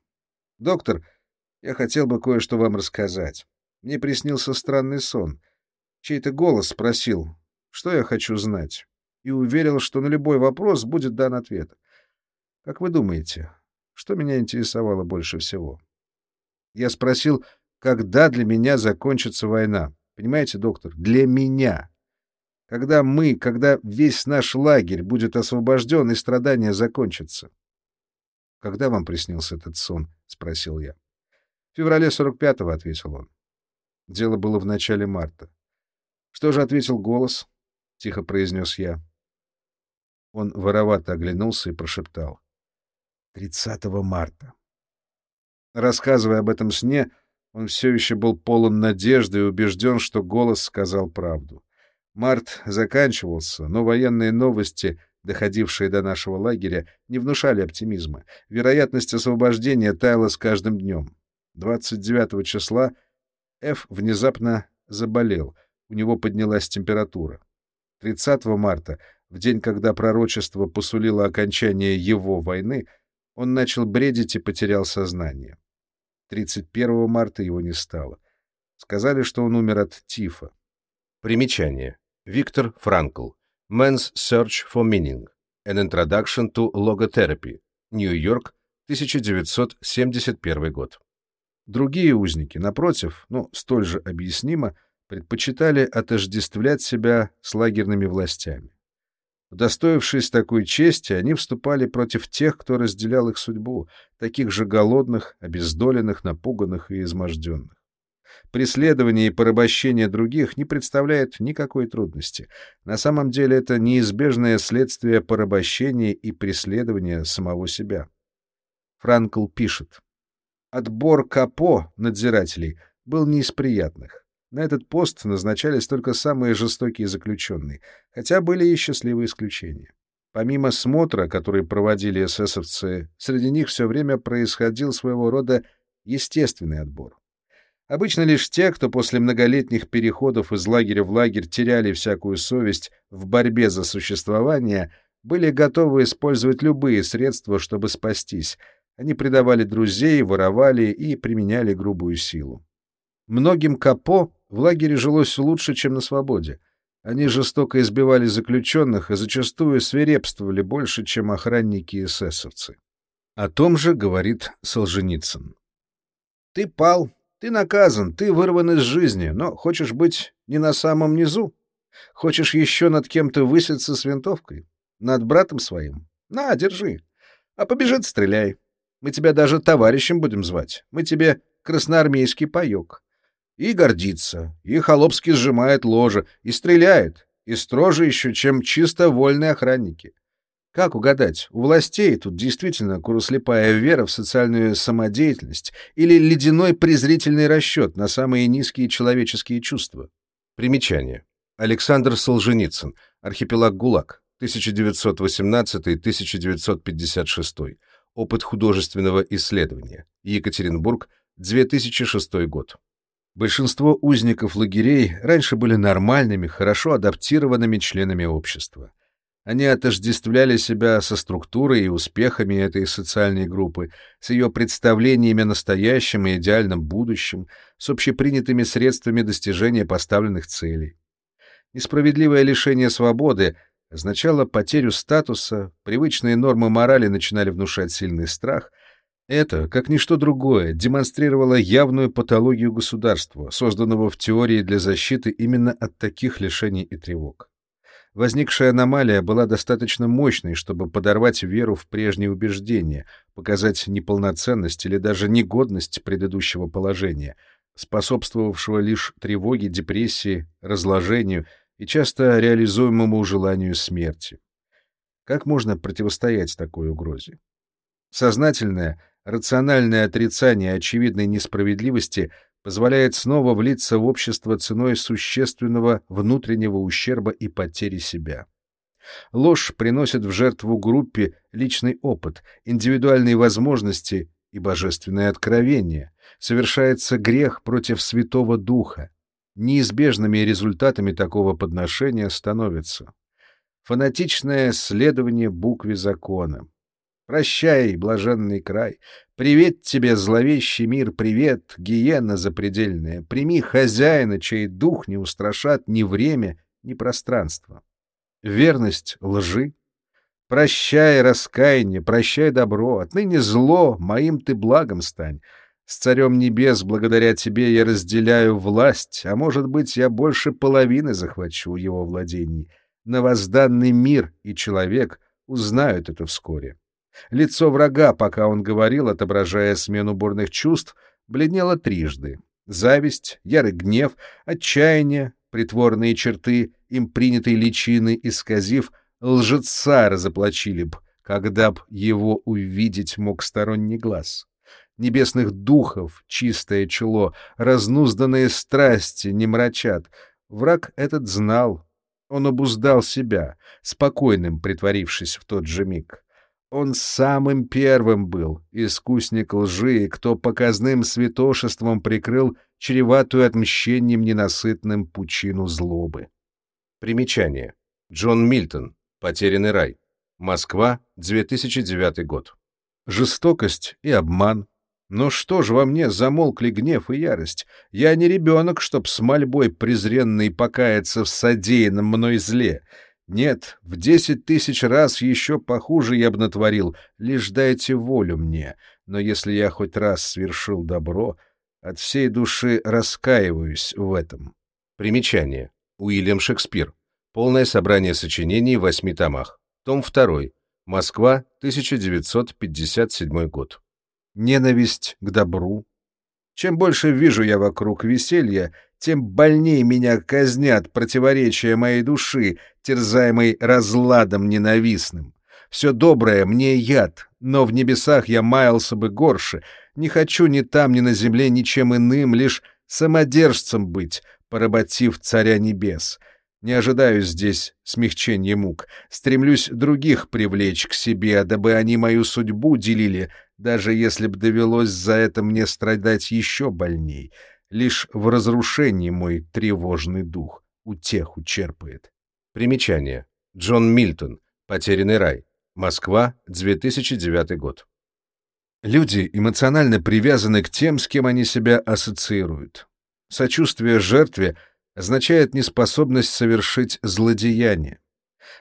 «Доктор, я хотел бы кое-что вам рассказать. Мне приснился странный сон. Чей-то голос спросил, что я хочу знать, и уверил, что на любой вопрос будет дан ответ. Как вы думаете, что меня интересовало больше всего? Я спросил, когда для меня закончится война. Понимаете, доктор, для меня. Когда мы, когда весь наш лагерь будет освобожден и страдания закончатся. — Когда вам приснился этот сон? — спросил я. — В феврале 45-го, — ответил он. Дело было в начале марта. — Что же ответил голос? — тихо произнес я. Он воровато оглянулся и прошептал. — 30 марта. Рассказывая об этом сне, он все еще был полон надежды и убежден, что голос сказал правду. Март заканчивался, но военные новости, доходившие до нашего лагеря, не внушали оптимизма. Вероятность освобождения таяла с каждым днем. 29 числа Ф внезапно заболел, у него поднялась температура. 30 марта, в день, когда пророчество посулило окончание его войны, он начал бредить и потерял сознание. 31 марта его не стало. Сказали, что он умер от тифа. Примечание. Виктор Франкл. Man's Search for Meaning. An Introduction to Logotherapy. Нью-Йорк, 1971 год. Другие узники, напротив, ну, столь же объяснимо, предпочитали отождествлять себя с лагерными властями. Удостоившись такой чести, они вступали против тех, кто разделял их судьбу, таких же голодных, обездоленных, напуганных и изможденных. Преследование и порабощение других не представляет никакой трудности. На самом деле это неизбежное следствие порабощения и преследования самого себя. Франкл пишет. Отбор КАПО, надзирателей, был не из приятных. На этот пост назначались только самые жестокие заключенные, хотя были и счастливые исключения. Помимо смотра, который проводили эсэсовцы, среди них все время происходил своего рода естественный отбор. Обычно лишь те, кто после многолетних переходов из лагеря в лагерь теряли всякую совесть в борьбе за существование, были готовы использовать любые средства, чтобы спастись. Они предавали друзей, воровали и применяли грубую силу. Многим капо в лагере жилось лучше, чем на свободе. Они жестоко избивали заключенных и зачастую свирепствовали больше, чем охранники и эсэсовцы. О том же говорит Солженицын. «Ты пал, ты наказан, ты вырван из жизни, но хочешь быть не на самом низу? Хочешь еще над кем-то выситься с винтовкой? Над братом своим? На, держи. А побежит — стреляй. Мы тебя даже товарищем будем звать. Мы тебе красноармейский паек. И гордится, и холопски сжимает ложе, и стреляет, и строже еще, чем чисто вольные охранники. Как угадать, у властей тут действительно курослепая вера в социальную самодеятельность или ледяной презрительный расчет на самые низкие человеческие чувства? Примечание. Александр Солженицын. Архипелаг ГУЛАГ. 1918-1956. Опыт художественного исследования. Екатеринбург. 2006 год. Большинство узников лагерей раньше были нормальными, хорошо адаптированными членами общества. Они отождествляли себя со структурой и успехами этой социальной группы, с ее представлениями о настоящем и идеальном будущем, с общепринятыми средствами достижения поставленных целей. Несправедливое лишение свободы означало потерю статуса, привычные нормы морали начинали внушать сильный страх — это, как ничто другое, демонстрировало явную патологию государства, созданного в теории для защиты именно от таких лишений и тревог. Возникшая аномалия была достаточно мощной, чтобы подорвать веру в прежние убеждения, показать неполноценность или даже негодность предыдущего положения, способствовавшего лишь тревоге, депрессии, разложению и часто реализуемому желанию смерти. Как можно противостоять такой угрозе? Сознательное, Рациональное отрицание очевидной несправедливости позволяет снова влиться в общество ценой существенного внутреннего ущерба и потери себя. Ложь приносит в жертву группе личный опыт, индивидуальные возможности и божественное откровение. Совершается грех против Святого Духа. Неизбежными результатами такого подношения становится фанатичное следование букве закона, Прощай, блаженный край. Привет тебе, зловещий мир, привет, гиена запредельная. Прими хозяина, чей дух не устрашат ни время, ни пространство. Верность лжи. Прощай раскаяние, прощай добро. Отныне зло, моим ты благом стань. С Царем Небес благодаря тебе я разделяю власть, а может быть, я больше половины захвачу его владений. Новозданный мир и человек узнают это вскоре. Лицо врага, пока он говорил, отображая смену бурных чувств, бледнело трижды. Зависть, ярый гнев, отчаяние, притворные черты им принятой личины исказив, лжеца разоплачили б, когда б его увидеть мог сторонний глаз. Небесных духов чистое чело, разнузданные страсти не мрачат. Враг этот знал, он обуздал себя, спокойным притворившись в тот же миг. Он самым первым был, искусник лжи, кто показным святошеством прикрыл чреватую отмщением ненасытным пучину злобы. Примечание. Джон Мильтон. Потерянный рай. Москва, 2009 год. Жестокость и обман. Но что ж во мне замолкли гнев и ярость? Я не ребенок, чтоб с мольбой презренной покаяться в содеянном мной зле. Нет, в десять тысяч раз еще похуже я бы натворил, лишь дайте волю мне. Но если я хоть раз свершил добро, от всей души раскаиваюсь в этом. Примечание. Уильям Шекспир. Полное собрание сочинений в восьми томах. Том 2. Москва, 1957 год. Ненависть к добру. Чем больше вижу я вокруг веселья, тем больнее меня казнят противоречия моей души, терзаемой разладом ненавистным. Все доброе мне яд, но в небесах я маялся бы горше. Не хочу ни там, ни на земле ничем иным, лишь самодержцем быть, поработив царя небес. Не ожидаю здесь смягчения мук. Стремлюсь других привлечь к себе, дабы они мою судьбу делили, даже если б довелось за это мне страдать еще больней. Лишь в разрушении мой тревожный дух утеху черпает. Примечание. Джон Мильтон. Потерянный рай. Москва, 2009 год. Люди эмоционально привязаны к тем, с кем они себя ассоциируют. Сочувствие жертве означает неспособность совершить злодеяние.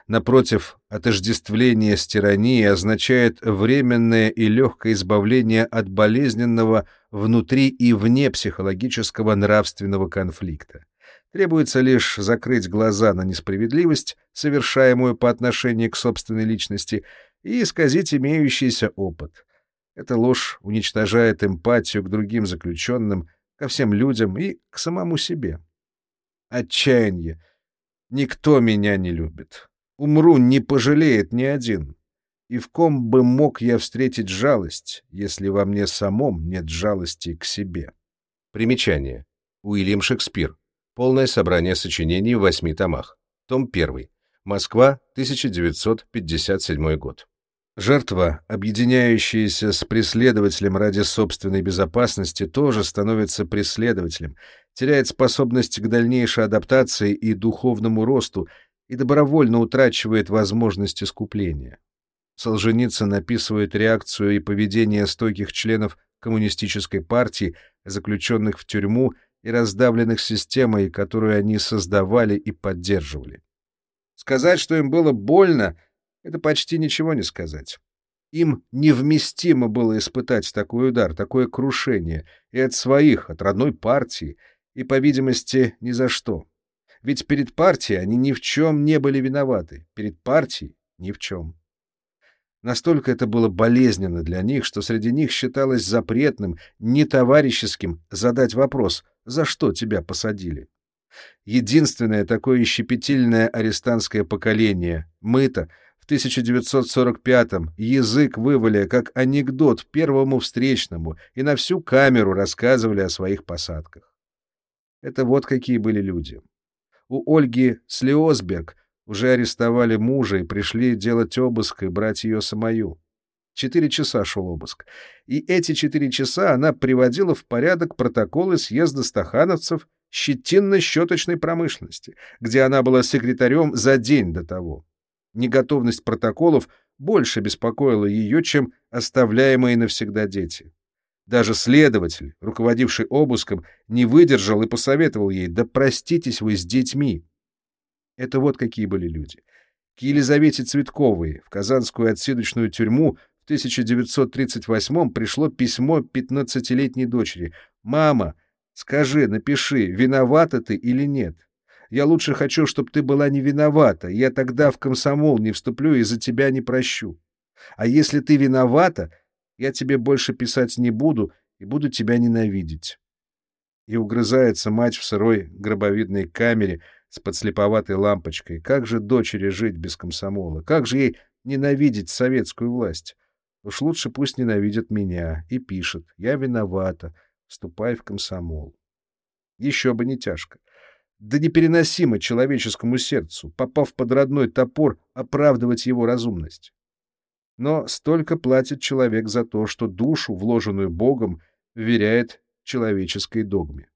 Напротив, отождествление с тиранией означает временное и легкое избавление от болезненного внутри и вне психологического нравственного конфликта. Требуется лишь закрыть глаза на несправедливость, совершаемую по отношению к собственной личности, и исказить имеющийся опыт. Эта ложь уничтожает эмпатию к другим заключенным, ко всем людям и к самому себе. Отчаяние. Никто меня не любит. Умру, не пожалеет ни один. И в ком бы мог я встретить жалость, если во мне самом нет жалости к себе? Примечание. Уильям Шекспир. Полное собрание сочинений в восьми томах. Том 1. Москва, 1957 год. Жертва, объединяющаяся с преследователем ради собственной безопасности, тоже становится преследователем, теряет способность к дальнейшей адаптации и духовному росту и добровольно утрачивает возможность искупления. Солженицын описывает реакцию и поведение стойких членов коммунистической партии, заключенных в тюрьму и раздавленных системой, которую они создавали и поддерживали. Сказать, что им было больно, это почти ничего не сказать. Им невместимо было испытать такой удар, такое крушение и от своих, от родной партии, и, по видимости, ни за что. Ведь перед партией они ни в чем не были виноваты, перед партией ни в чем. Настолько это было болезненно для них, что среди них считалось запретным, нетоварищеским задать вопрос «За что тебя посадили?». Единственное такое щепетильное арестантское поколение, мы-то, в 1945-м язык вывали как анекдот первому встречному и на всю камеру рассказывали о своих посадках. Это вот какие были люди. У Ольги Слеосберг уже арестовали мужа и пришли делать обыск и брать ее самую. Четыре часа шел обыск. И эти четыре часа она приводила в порядок протоколы съезда стахановцев щетинно-щеточной промышленности, где она была секретарем за день до того. Неготовность протоколов больше беспокоила ее, чем оставляемые навсегда дети. Даже следователь, руководивший обыском, не выдержал и посоветовал ей «Да проститесь вы с детьми». Это вот какие были люди. К Елизавете Цветковой в Казанскую отсидочную тюрьму в 1938 пришло письмо 15-летней дочери. «Мама, скажи, напиши, виновата ты или нет? Я лучше хочу, чтобы ты была не виновата, я тогда в комсомол не вступлю и за тебя не прощу. А если ты виновата, я тебе больше писать не буду и буду тебя ненавидеть». И угрызается мать в сырой гробовидной камере с подслеповатой лампочкой. Как же дочери жить без комсомола? Как же ей ненавидеть советскую власть? Уж лучше пусть ненавидят меня и пишет. Я виновата. Вступай в комсомол. Еще бы не тяжко. Да непереносимо человеческому сердцу, попав под родной топор, оправдывать его разумность. Но столько платит человек за то, что душу, вложенную Богом, вверяет человеческой догме.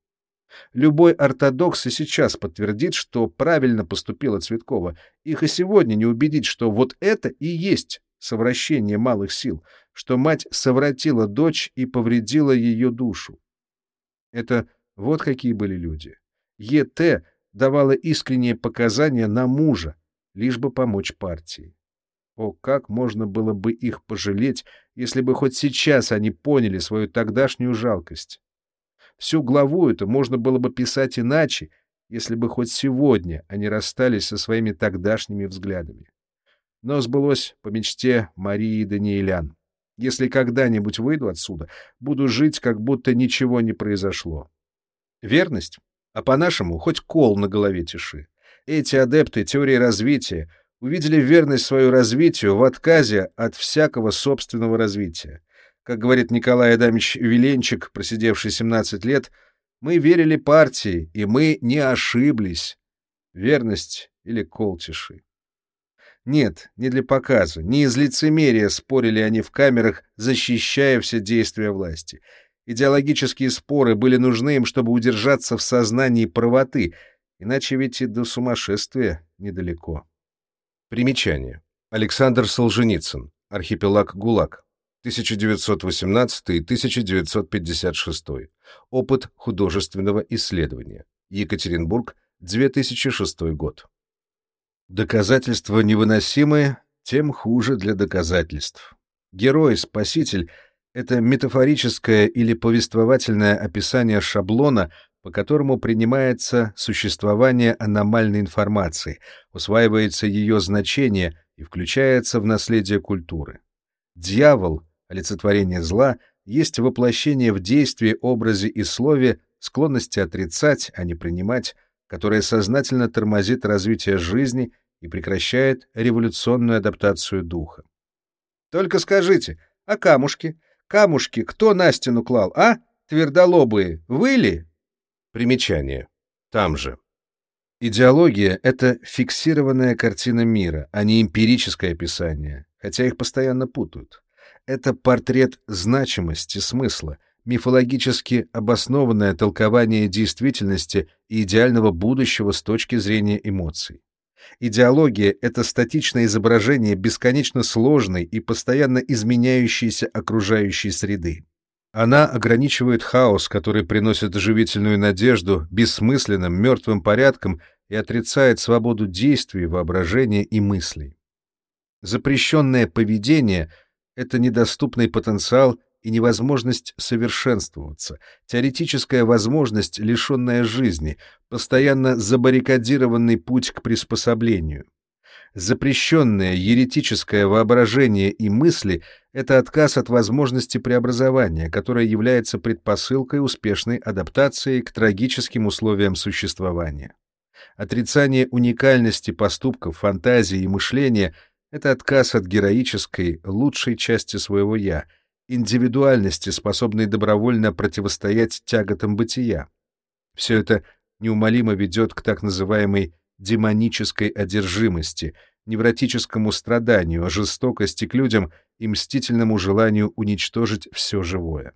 Любой ортодокс и сейчас подтвердит, что правильно поступила Цветкова. Их и сегодня не убедить, что вот это и есть совращение малых сил, что мать совратила дочь и повредила ее душу. Это вот какие были люди. ЕТ давала искренние показания на мужа, лишь бы помочь партии. О, как можно было бы их пожалеть, если бы хоть сейчас они поняли свою тогдашнюю жалкость. Всю главу эту можно было бы писать иначе, если бы хоть сегодня они расстались со своими тогдашними взглядами. Но сбылось по мечте Марии Даниэлян. Если когда-нибудь выйду отсюда, буду жить, как будто ничего не произошло. Верность? А по-нашему, хоть кол на голове тиши. Эти адепты теории развития увидели верность свою развитию в отказе от всякого собственного развития. Как говорит Николай Адамович Веленчик, просидевший 17 лет, мы верили партии, и мы не ошиблись. Верность или кол тиши. Нет, не для показа, не из лицемерия спорили они в камерах, защищая все действия власти. Идеологические споры были нужны им, чтобы удержаться в сознании правоты, иначе ведь и до сумасшествия недалеко. Примечание. Александр Солженицын. Архипелаг ГУЛАГ. 1918-1956. Опыт художественного исследования. Екатеринбург, 2006 год. Доказательства невыносимые, тем хуже для доказательств. Герой, спаситель — это метафорическое или повествовательное описание шаблона, по которому принимается существование аномальной информации, усваивается ее значение и включается в наследие культуры. Дьявол, олицетворение зла, есть воплощение в действии, образе и слове склонности отрицать, а не принимать, которое сознательно тормозит развитие жизни и прекращает революционную адаптацию духа. Только скажите, а камушки? Камушки кто на стену клал, а? Твердолобые, вы ли? Примечание. Там же. Идеология — это фиксированная картина мира, а не эмпирическое описание, хотя их постоянно путают. Это портрет значимости, смысла, мифологически обоснованное толкование действительности и идеального будущего с точки зрения эмоций. Идеология — это статичное изображение бесконечно сложной и постоянно изменяющейся окружающей среды. Она ограничивает хаос, который приносит живительную надежду бессмысленным, мертвым порядком и отрицает свободу действий, воображения и мыслей. Запрещенное поведение — это недоступный потенциал и невозможность совершенствоваться, теоретическая возможность, лишенная жизни, постоянно забаррикадированный путь к приспособлению. Запрещенное еретическое воображение и мысли — это отказ от возможности преобразования, которая является предпосылкой успешной адаптации к трагическим условиям существования. Отрицание уникальности поступков, фантазии и мышления — это отказ от героической, лучшей части своего «я», индивидуальности, способной добровольно противостоять тяготам бытия. Все это неумолимо ведет к так называемой демонической одержимости, невротическому страданию, жестокости к людям и мстительному желанию уничтожить все живое.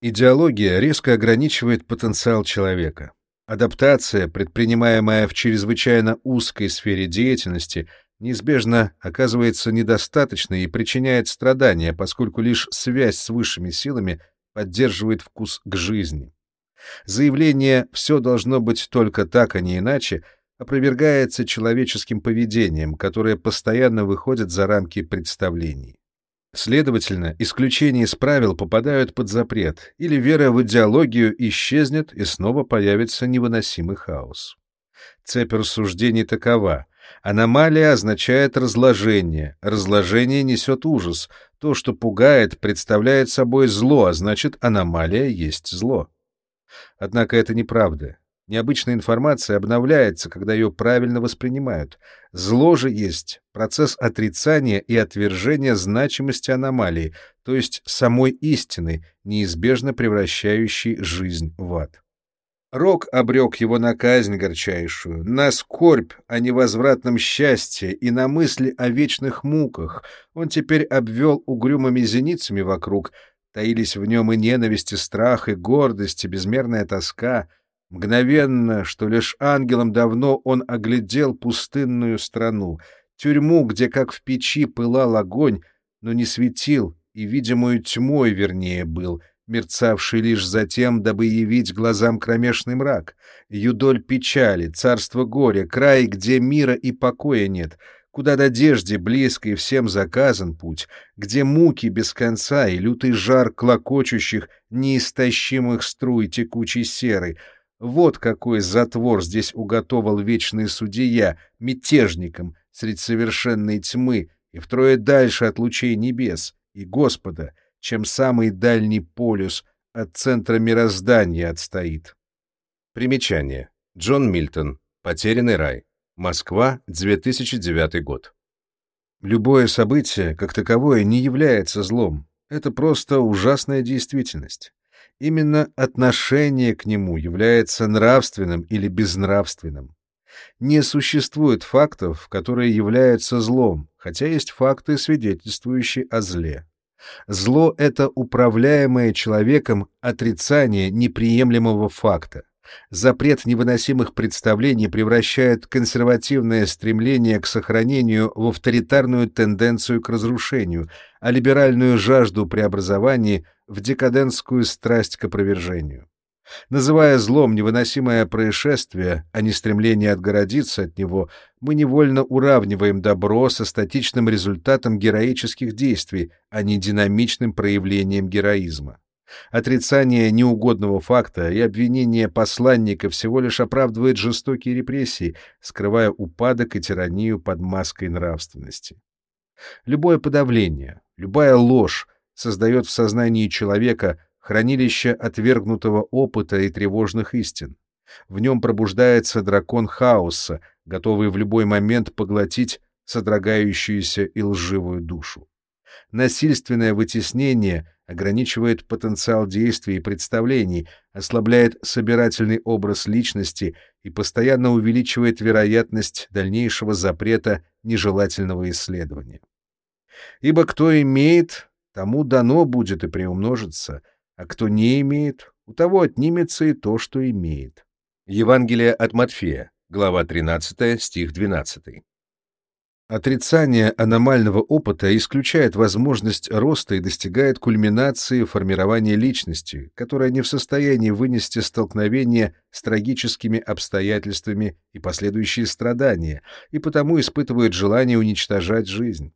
Идеология резко ограничивает потенциал человека. Адаптация, предпринимаемая в чрезвычайно узкой сфере деятельности, неизбежно оказывается недостаточной и причиняет страдания, поскольку лишь связь с высшими силами поддерживает вкус к жизни. Заявление «все должно быть только так, а не иначе» опровергается человеческим поведением, которое постоянно выходит за рамки представлений. Следовательно, исключения из правил попадают под запрет, или вера в идеологию исчезнет, и снова появится невыносимый хаос. Цепь рассуждений такова. Аномалия означает разложение. Разложение несет ужас. То, что пугает, представляет собой зло, а значит, аномалия есть зло. Однако это неправда. Необычная информация обновляется, когда ее правильно воспринимают. Зло же есть процесс отрицания и отвержения значимости аномалии, то есть самой истины, неизбежно превращающей жизнь в ад. Рок обрек его на казнь горчайшую, на скорбь о невозвратном счастье и на мысли о вечных муках. Он теперь обвел угрюмыми зеницами вокруг, таились в нем и ненависть, и страх, и гордость, и безмерная тоска. Мгновенно, что лишь ангелом давно он оглядел пустынную страну, тюрьму, где как в печи пылал огонь, но не светил, и видимую тьмой вернее был — мерцавший лишь затем, дабы явить глазам кромешный мрак, юдоль печали, царство горя, край, где мира и покоя нет, куда до одежде близкой всем заказан путь, где муки без конца и лютый жар клокочущих, неистощимых струй текучей серы. Вот какой затвор здесь уготовал вечный судья мятежникам средь совершенной тьмы и втрое дальше от лучей небес и Господа — чем самый дальний полюс от центра мироздания отстоит. Примечание. Джон Мильтон. Потерянный рай. Москва, 2009 год. Любое событие, как таковое, не является злом. Это просто ужасная действительность. Именно отношение к нему является нравственным или безнравственным. Не существует фактов, которые являются злом, хотя есть факты, свидетельствующие о зле. Зло — это управляемое человеком отрицание неприемлемого факта. Запрет невыносимых представлений превращает консервативное стремление к сохранению в авторитарную тенденцию к разрушению, а либеральную жажду преобразования — в декадентскую страсть к опровержению. Называя злом невыносимое происшествие, а не стремление отгородиться от него, мы невольно уравниваем добро со статичным результатом героических действий, а не динамичным проявлением героизма. Отрицание неугодного факта и обвинение посланника всего лишь оправдывает жестокие репрессии, скрывая упадок и тиранию под маской нравственности. Любое подавление, любая ложь создает в сознании человека хранилище отвергнутого опыта и тревожных истин. В нем пробуждается дракон хаоса, готовый в любой момент поглотить содрогающуюся и лживую душу. Насильственное вытеснение ограничивает потенциал действий и представлений, ослабляет собирательный образ личности и постоянно увеличивает вероятность дальнейшего запрета нежелательного исследования. Ибо кто имеет, тому дано будет и приумножится, а кто не имеет, у того отнимется и то, что имеет. Евангелие от Матфея, глава 13, стих 12. Отрицание аномального опыта исключает возможность роста и достигает кульминации формирования личности, которая не в состоянии вынести столкновение с трагическими обстоятельствами и последующие страдания, и потому испытывает желание уничтожать жизнь.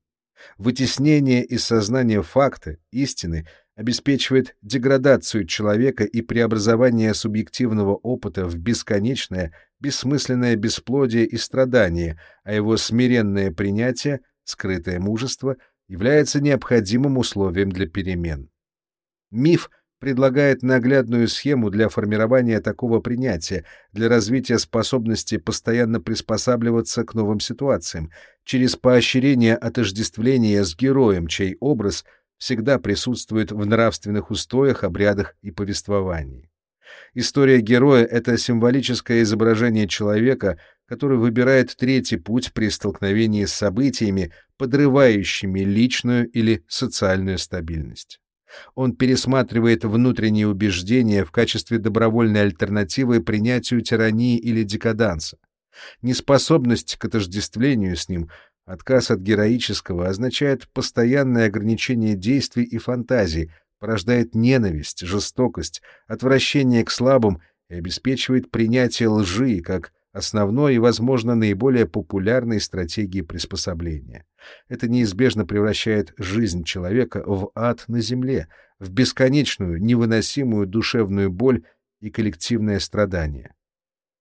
Вытеснение из сознания факта, истины — обеспечивает деградацию человека и преобразование субъективного опыта в бесконечное, бессмысленное бесплодие и страдание, а его смиренное принятие, скрытое мужество, является необходимым условием для перемен. Миф предлагает наглядную схему для формирования такого принятия, для развития способности постоянно приспосабливаться к новым ситуациям, через поощрение отождествления с героем, чей образ — всегда присутствует в нравственных устоях, обрядах и повествовании. История героя — это символическое изображение человека, который выбирает третий путь при столкновении с событиями, подрывающими личную или социальную стабильность. Он пересматривает внутренние убеждения в качестве добровольной альтернативы принятию тирании или декаданса. Неспособность к отождествлению с ним Отказ от героического означает постоянное ограничение действий и фантазий, порождает ненависть, жестокость, отвращение к слабым и обеспечивает принятие лжи как основной и, возможно, наиболее популярной стратегией приспособления. Это неизбежно превращает жизнь человека в ад на земле, в бесконечную, невыносимую душевную боль и коллективное страдание.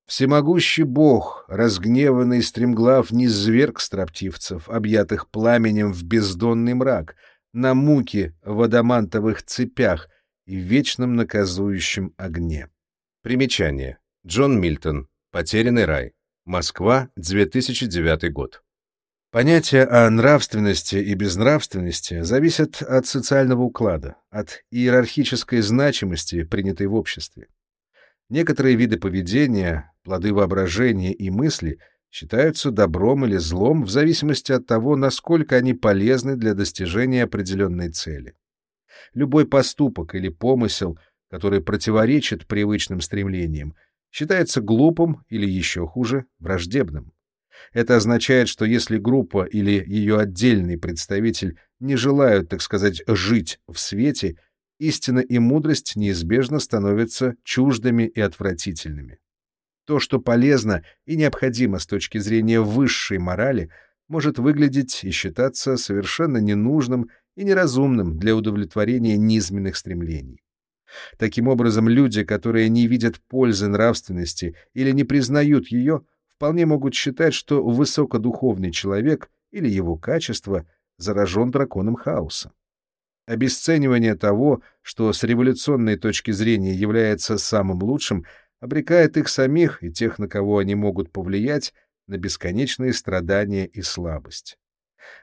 Всемогущий Бог, разгневанный стремглав, не зверг строптивцев, объятых пламенем в бездонный мрак, на муки в адамантовых цепях и вечном наказующем огне. Примечание. Джон Мильтон. Потерянный рай. Москва, 2009 год. Понятия о нравственности и безнравственности зависят от социального уклада, от иерархической значимости, принятой в обществе. Некоторые виды поведения, плоды воображения и мысли считаются добром или злом в зависимости от того, насколько они полезны для достижения определенной цели. Любой поступок или помысел, который противоречит привычным стремлениям, считается глупым или еще хуже, враждебным. Это означает, что если группа или ее отдельный представитель не желают, так сказать, жить в свете, истина и мудрость неизбежно становятся чуждыми и отвратительными. То, что полезно и необходимо с точки зрения высшей морали, может выглядеть и считаться совершенно ненужным и неразумным для удовлетворения низменных стремлений. Таким образом, люди, которые не видят пользы нравственности или не признают ее, вполне могут считать, что высокодуховный человек или его качество заражен драконом хаоса. Обесценивание того, что с революционной точки зрения является самым лучшим, обрекает их самих и тех, на кого они могут повлиять, на бесконечные страдания и слабость.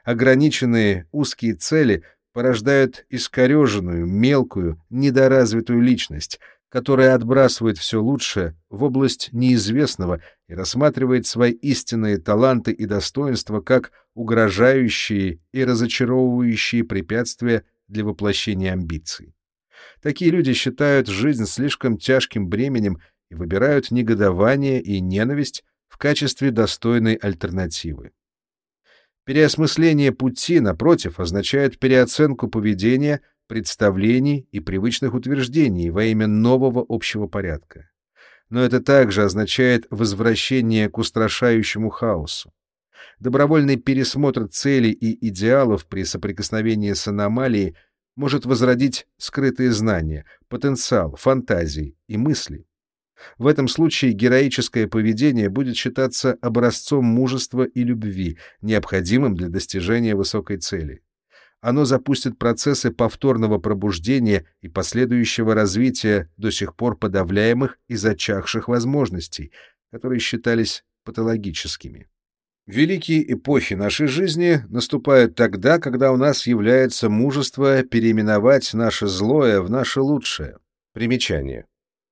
Ограниченные узкие цели порождают искореженную, мелкую, недоразвитую личность, которая отбрасывает все лучшее в область неизвестного и рассматривает свои истинные таланты и достоинства как угрожающие и разочаровывающие препятствия для воплощения амбиций. Такие люди считают жизнь слишком тяжким бременем и выбирают негодование и ненависть в качестве достойной альтернативы. Переосмысление пути, напротив, означает переоценку поведения, представлений и привычных утверждений во имя нового общего порядка. Но это также означает возвращение к устрашающему хаосу. Добровольный пересмотр целей и идеалов при соприкосновении с аномалией может возродить скрытые знания, потенциал, фантазии и мысли. В этом случае героическое поведение будет считаться образцом мужества и любви, необходимым для достижения высокой цели. Оно запустит процессы повторного пробуждения и последующего развития до сих пор подавляемых и зачахших возможностей, которые считались патологическими. Великие эпохи нашей жизни наступают тогда, когда у нас является мужество переименовать наше злое в наше лучшее. Примечание.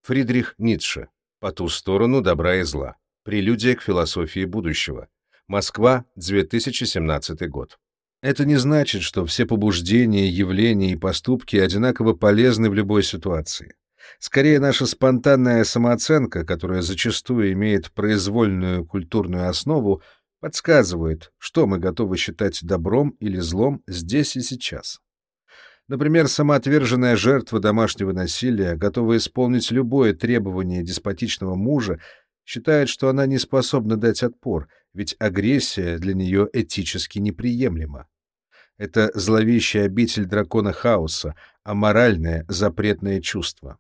Фридрих Ницше. «По ту сторону добра и зла. Прелюдия к философии будущего. Москва, 2017 год». Это не значит, что все побуждения, явления и поступки одинаково полезны в любой ситуации. Скорее, наша спонтанная самооценка, которая зачастую имеет произвольную культурную основу, подсказывает, что мы готовы считать добром или злом здесь и сейчас. Например, самоотверженная жертва домашнего насилия, готовая исполнить любое требование деспотичного мужа, считает, что она не способна дать отпор, ведь агрессия для нее этически неприемлема. Это зловещая обитель дракона хаоса, аморальное запретное чувство.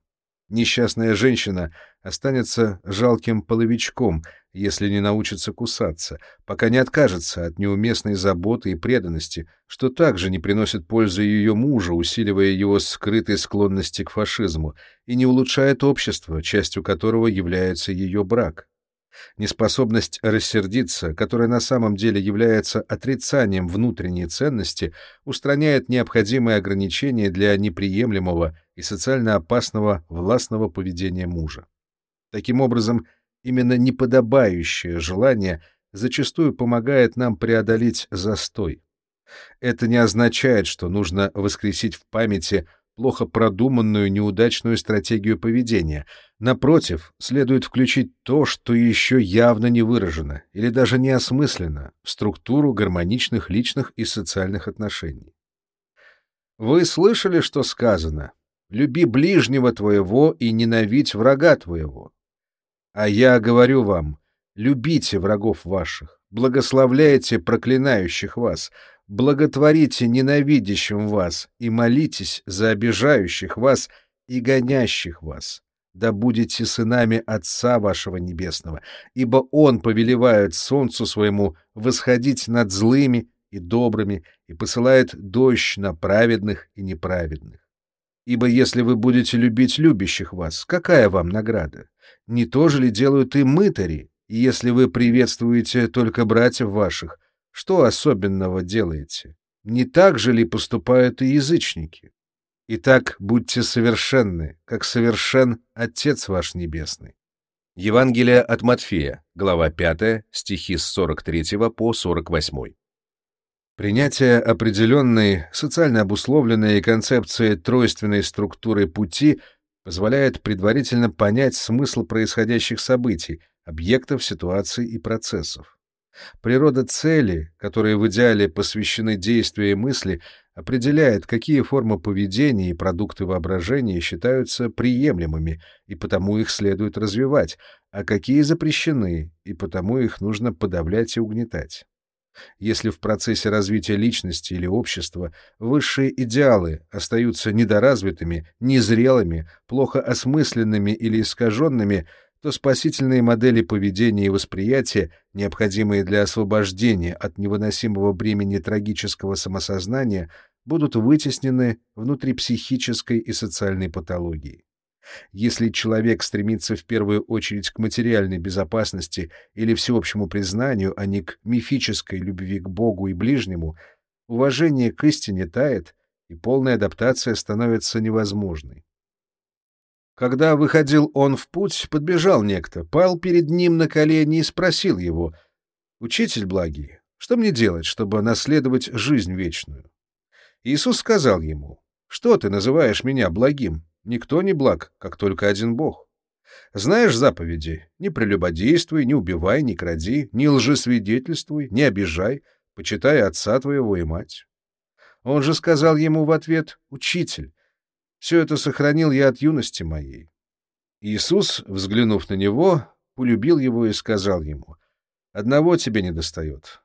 Несчастная женщина останется жалким половичком, если не научится кусаться, пока не откажется от неуместной заботы и преданности, что также не приносит пользы ее мужу, усиливая его скрытой склонности к фашизму, и не улучшает общество, частью которого является ее брак. Неспособность рассердиться, которая на самом деле является отрицанием внутренней ценности, устраняет необходимые ограничения для неприемлемого и социально опасного властного поведения мужа. Таким образом, именно неподобающее желание зачастую помогает нам преодолеть застой. Это не означает, что нужно воскресить в памяти плохо продуманную неудачную стратегию поведения. Напротив, следует включить то, что еще явно не выражено или даже не осмысленно в структуру гармоничных личных и социальных отношений. Вы слышали, что сказано «люби ближнего твоего и ненавидь врага твоего». А я говорю вам, любите врагов ваших, благословляйте проклинающих вас, благотворите ненавидящим вас и молитесь за обижающих вас и гонящих вас. Да будете сынами Отца вашего Небесного, ибо Он повелевает солнцу своему восходить над злыми и добрыми и посылает дождь на праведных и неправедных. Ибо если вы будете любить любящих вас, какая вам награда? Не то же ли делают и мытари? Если вы приветствуете только братьев ваших, что особенного делаете? Не так же ли поступают и язычники? Итак, будьте совершенны, как совершен Отец ваш Небесный. Евангелие от Матфея, глава 5, стихи с 43 по 48. Принятие определенной, социально обусловленной концепции тройственной структуры пути позволяет предварительно понять смысл происходящих событий, объектов, ситуаций и процессов. Природа цели, которые в идеале посвящены действию и мысли, определяет, какие формы поведения и продукты воображения считаются приемлемыми, и потому их следует развивать, а какие запрещены, и потому их нужно подавлять и угнетать. Если в процессе развития личности или общества высшие идеалы остаются недоразвитыми, незрелыми, плохо осмысленными или искаженными, то спасительные модели поведения и восприятия, необходимые для освобождения от невыносимого бремени трагического самосознания, будут вытеснены внутри психической и социальной патологии. Если человек стремится в первую очередь к материальной безопасности или всеобщему признанию, а не к мифической любви к Богу и ближнему, уважение к истине тает, и полная адаптация становится невозможной. Когда выходил он в путь, подбежал некто, пал перед ним на колени и спросил его, «Учитель благий, что мне делать, чтобы наследовать жизнь вечную?» Иисус сказал ему, «Что ты называешь меня благим? Никто не благ, как только один Бог. Знаешь заповеди? Не прелюбодействуй, не убивай, не кради, не лжесвидетельствуй, не обижай, почитай отца твоего и мать». Он же сказал ему в ответ, «Учитель, все это сохранил я от юности моей. Иисус, взглянув на него, полюбил его и сказал ему, «Одного тебе не достает.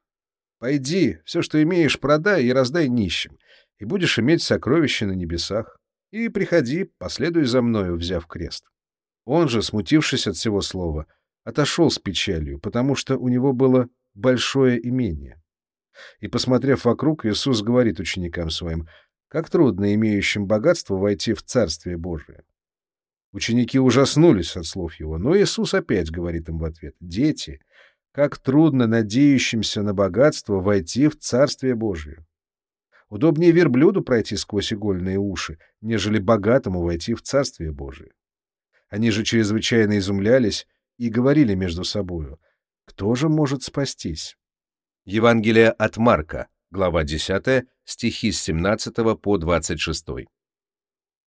Пойди, все, что имеешь, продай и раздай нищим, и будешь иметь сокровища на небесах. И приходи, последуй за мною, взяв крест». Он же, смутившись от всего слова, отошел с печалью, потому что у него было большое имение. И, посмотрев вокруг, Иисус говорит ученикам своим, как трудно имеющим богатство войти в Царствие Божие. Ученики ужаснулись от слов его, но Иисус опять говорит им в ответ, «Дети, как трудно надеющимся на богатство войти в Царствие Божие. Удобнее верблюду пройти сквозь игольные уши, нежели богатому войти в Царствие Божие». Они же чрезвычайно изумлялись и говорили между собою, «Кто же может спастись?» Евангелие от Марка, глава 10, стихи с 17 по 26.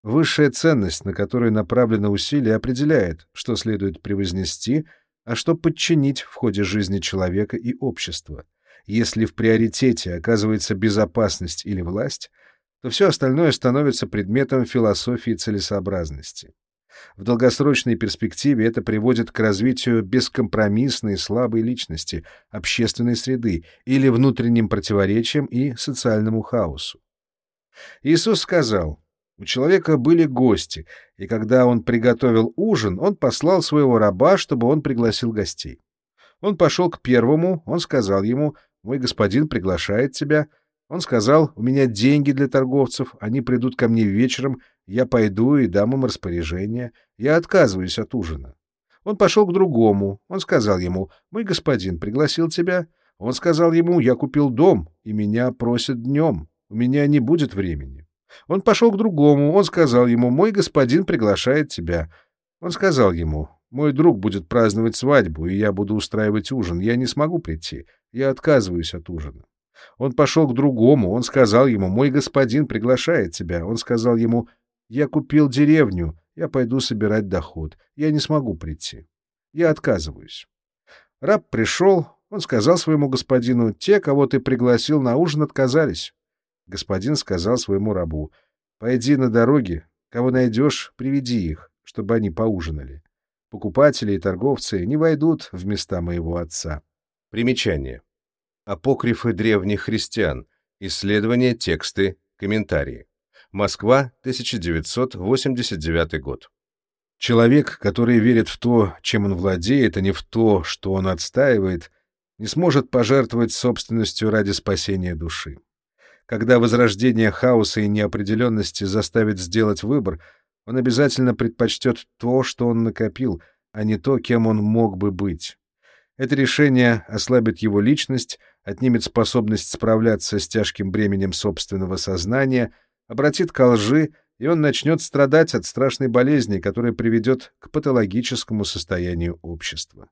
Высшая ценность, на которую направлено усилие, определяет, что следует превознести, а что подчинить в ходе жизни человека и общества. Если в приоритете оказывается безопасность или власть, то все остальное становится предметом философии целесообразности. В долгосрочной перспективе это приводит к развитию бескомпромиссной слабой личности, общественной среды или внутренним противоречиям и социальному хаосу. Иисус сказал, у человека были гости, и когда он приготовил ужин, он послал своего раба, чтобы он пригласил гостей. Он пошел к первому, он сказал ему, «Мой господин приглашает тебя». Он сказал, «У меня деньги для торговцев, они придут ко мне вечером, я пойду и дам им распоряжение. Я отказываюсь от ужина. Он пошел к другому. Он сказал ему, «Мой господин пригласил тебя». Он сказал ему, «Я купил дом, и меня просят днем. У меня не будет времени». Он пошел к другому. Он сказал ему, «Мой господин приглашает тебя». Он сказал ему, «Мой друг будет праздновать свадьбу, и я буду устраивать ужин. Я не смогу прийти. Я отказываюсь от ужина». Он пошел к другому. Он сказал ему, «Мой господин приглашает тебя». Он сказал ему, я купил деревню, я пойду собирать доход. Я не смогу прийти. Я отказываюсь. Раб пришел, он сказал своему господину, те, кого ты пригласил на ужин, отказались. Господин сказал своему рабу, пойди на дороге, кого найдешь, приведи их, чтобы они поужинали. По покупатели и торговцы не войдут в места моего отца. Примечание. Апокрифы древних христиан. Исследования, тексты, комментарии. Москва, 1989 год. Человек, который верит в то, чем он владеет, а не в то, что он отстаивает, не сможет пожертвовать собственностью ради спасения души. Когда возрождение хаоса и неопределенности заставит сделать выбор, он обязательно предпочтет то, что он накопил, а не то, кем он мог бы быть. Это решение ослабит его личность, отнимет способность справляться с тяжким бременем собственного сознания, обратит ко лжи, и он начнет страдать от страшной болезни, которая приведет к патологическому состоянию общества.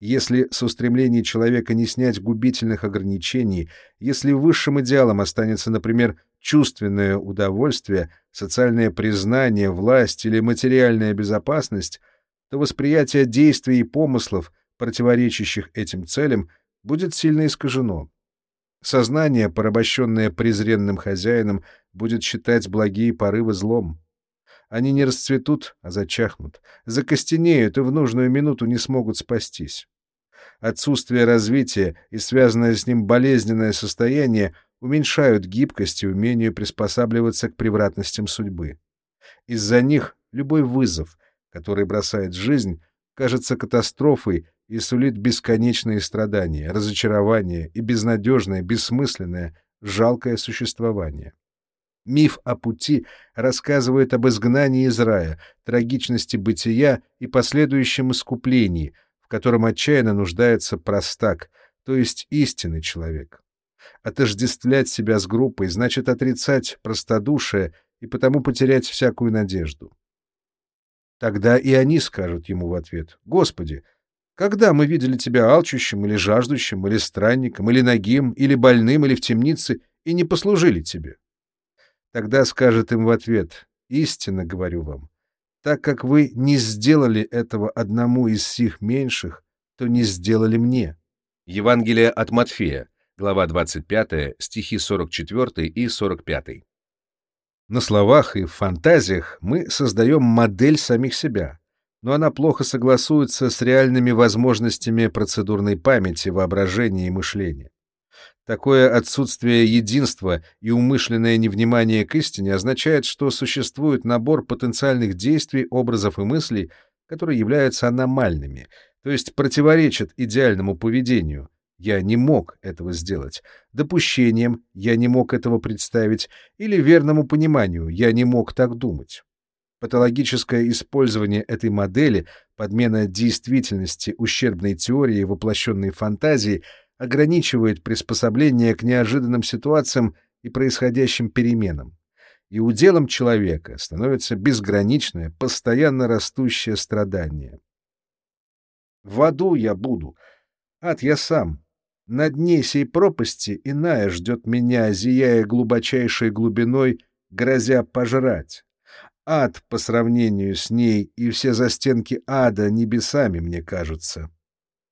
Если с устремлений человека не снять губительных ограничений, если высшим идеалом останется, например, чувственное удовольствие, социальное признание, власть или материальная безопасность, то восприятие действий и помыслов, противоречащих этим целям, будет сильно искажено. Сознание, порабощенное презренным хозяином, будет считать благие порывы злом. Они не расцветут, а зачахнут, закостенеют и в нужную минуту не смогут спастись. Отсутствие развития и связанное с ним болезненное состояние уменьшают гибкость и умение приспосабливаться к превратностям судьбы. Из-за них любой вызов, который бросает жизнь, кажется катастрофой и сулит бесконечные страдания, разочарование и безнадежное, бессмысленное, жалкое существование. Миф о пути рассказывает об изгнании из рая, трагичности бытия и последующем искуплении, в котором отчаянно нуждается простак, то есть истинный человек. Отождествлять себя с группой значит отрицать простодушие и потому потерять всякую надежду. Тогда и они скажут ему в ответ, «Господи, когда мы видели тебя алчущим или жаждущим, или странником, или нагим, или больным, или в темнице, и не послужили тебе?» Тогда скажет им в ответ, «Истинно говорю вам, так как вы не сделали этого одному из сих меньших, то не сделали мне». Евангелие от Матфея, глава 25, стихи 44 и 45. На словах и в фантазиях мы создаем модель самих себя, но она плохо согласуется с реальными возможностями процедурной памяти, воображения и мышления. Такое отсутствие единства и умышленное невнимание к истине означает, что существует набор потенциальных действий, образов и мыслей, которые являются аномальными, то есть противоречат идеальному поведению, я не мог этого сделать, допущением я не мог этого представить или верному пониманию я не мог так думать. Патологическое использование этой модели, подмена действительности ущербной теории воплощенной фантазии ограничивает приспособление к неожиданным ситуациям и происходящим переменам. И уделом человека становится безграничное, постоянно растущее страдание. В аду я буду. Ад я сам, на дне сей пропасти иная ждет меня, зияя глубочайшей глубиной, грозя пожрать. Ад по сравнению с ней и все застенки ада небесами, мне кажутся.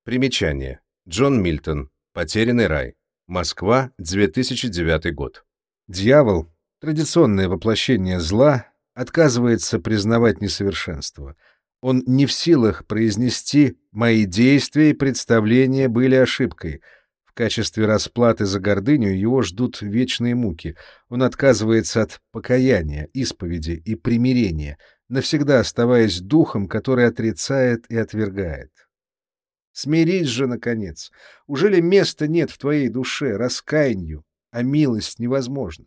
Примечание. Джон Мильтон. Потерянный рай. Москва, 2009 год. Дьявол, традиционное воплощение зла, отказывается признавать несовершенство. Он не в силах произнести «мои действия и представления были ошибкой», качестве расплаты за гордыню его ждут вечные муки. Он отказывается от покаяния, исповеди и примирения, навсегда оставаясь духом, который отрицает и отвергает. Смирись же, наконец. Ужели места нет в твоей душе раскаянию, а милость невозможна?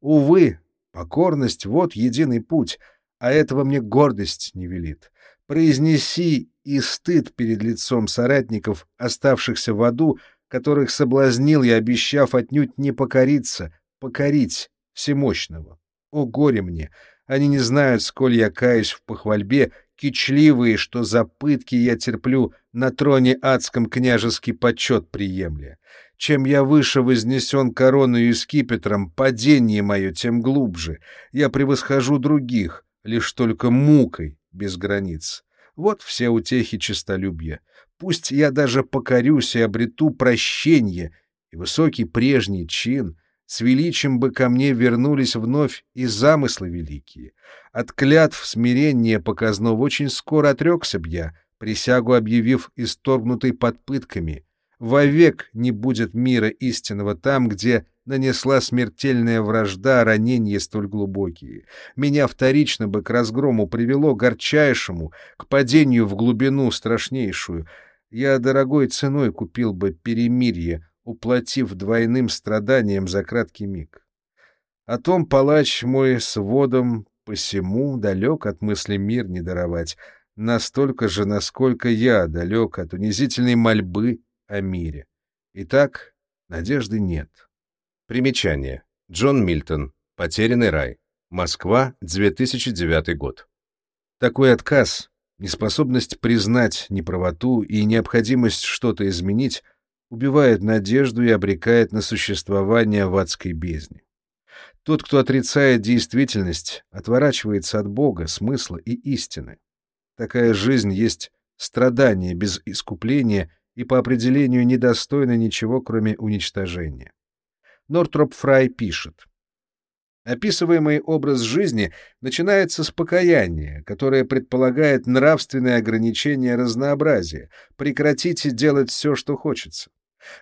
Увы, покорность — вот единый путь, а этого мне гордость не велит. Произнеси и стыд перед лицом соратников, оставшихся в аду, которых соблазнил я, обещав отнюдь не покориться, покорить всемощного. О, горе мне! Они не знают, сколь я каюсь в похвальбе, кичливые, что за пытки я терплю, на троне адском княжеский почет приемля. Чем я выше вознесен короною и скипетром, падение мое тем глубже. Я превосхожу других, лишь только мукой без границ. Вот все утехи честолюбия. Пусть я даже покорюсь и обрету прощение и высокий прежний чин, с величием бы ко мне вернулись вновь и замыслы великие. От клятв смирения показного очень скоро отрекся б я, присягу объявив исторгнутой под пытками. Вовек не будет мира истинного там, где нанесла смертельная вражда ранения столь глубокие. Меня вторично бы к разгрому привело горчайшему, к падению в глубину страшнейшую. Я дорогой ценой купил бы перемирие, уплатив двойным страданием за краткий миг. О том палач мой с водом посему далек от мысли мир не даровать, настолько же, насколько я далек от унизительной мольбы о мире. Итак, надежды нет. Примечание. Джон Мильтон. Потерянный рай. Москва, 2009 год. Такой отказ, неспособность признать неправоту и необходимость что-то изменить убивает надежду и обрекает на существование в адской бездне. Тот, кто отрицает действительность, отворачивается от Бога, смысла и истины. Такая жизнь есть страдание без искупления и по определению недостойна ничего, кроме уничтожения. Нортроп Фрай пишет. Описываемый образ жизни начинается с покаяния, которое предполагает нравственное ограничение разнообразия, прекратите делать все, что хочется.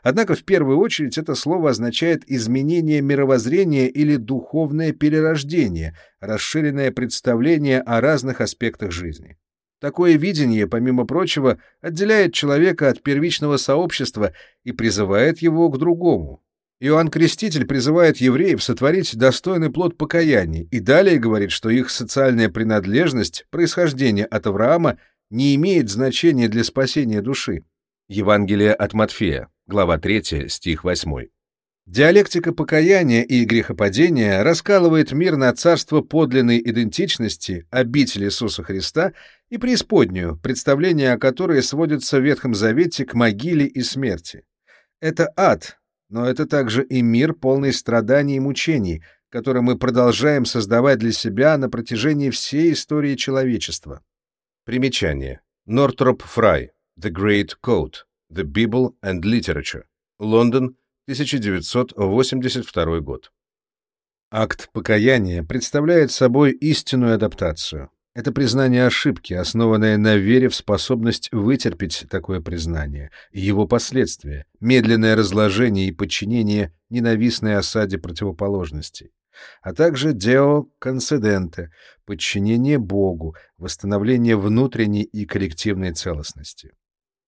Однако в первую очередь это слово означает изменение мировоззрения или духовное перерождение, расширенное представление о разных аспектах жизни. Такое видение, помимо прочего, отделяет человека от первичного сообщества и призывает его к другому. Иоанн Креститель призывает евреев сотворить достойный плод покаяния и далее говорит, что их социальная принадлежность, происхождение от Авраама не имеет значения для спасения души. Евангелие от Матфея, глава 3, стих 8. Диалектика покаяния и грехопадения раскалывает мир на царство подлинной идентичности, обитель Иисуса Христа и преисподнюю, представление о которой сводится в Ветхом Завете к могиле и смерти. Это ад, но это также и мир, полный страданий и мучений, который мы продолжаем создавать для себя на протяжении всей истории человечества. Примечание. Нортроп Фрай. The Great Code. The Bible and Literature. Лондон, 1982 год. Акт покаяния представляет собой истинную адаптацию. Это признание ошибки, основанное на вере в способность вытерпеть такое признание, и его последствия, медленное разложение и подчинение ненавистной осаде противоположностей, а также «део концеденте» — подчинение Богу, восстановление внутренней и коллективной целостности.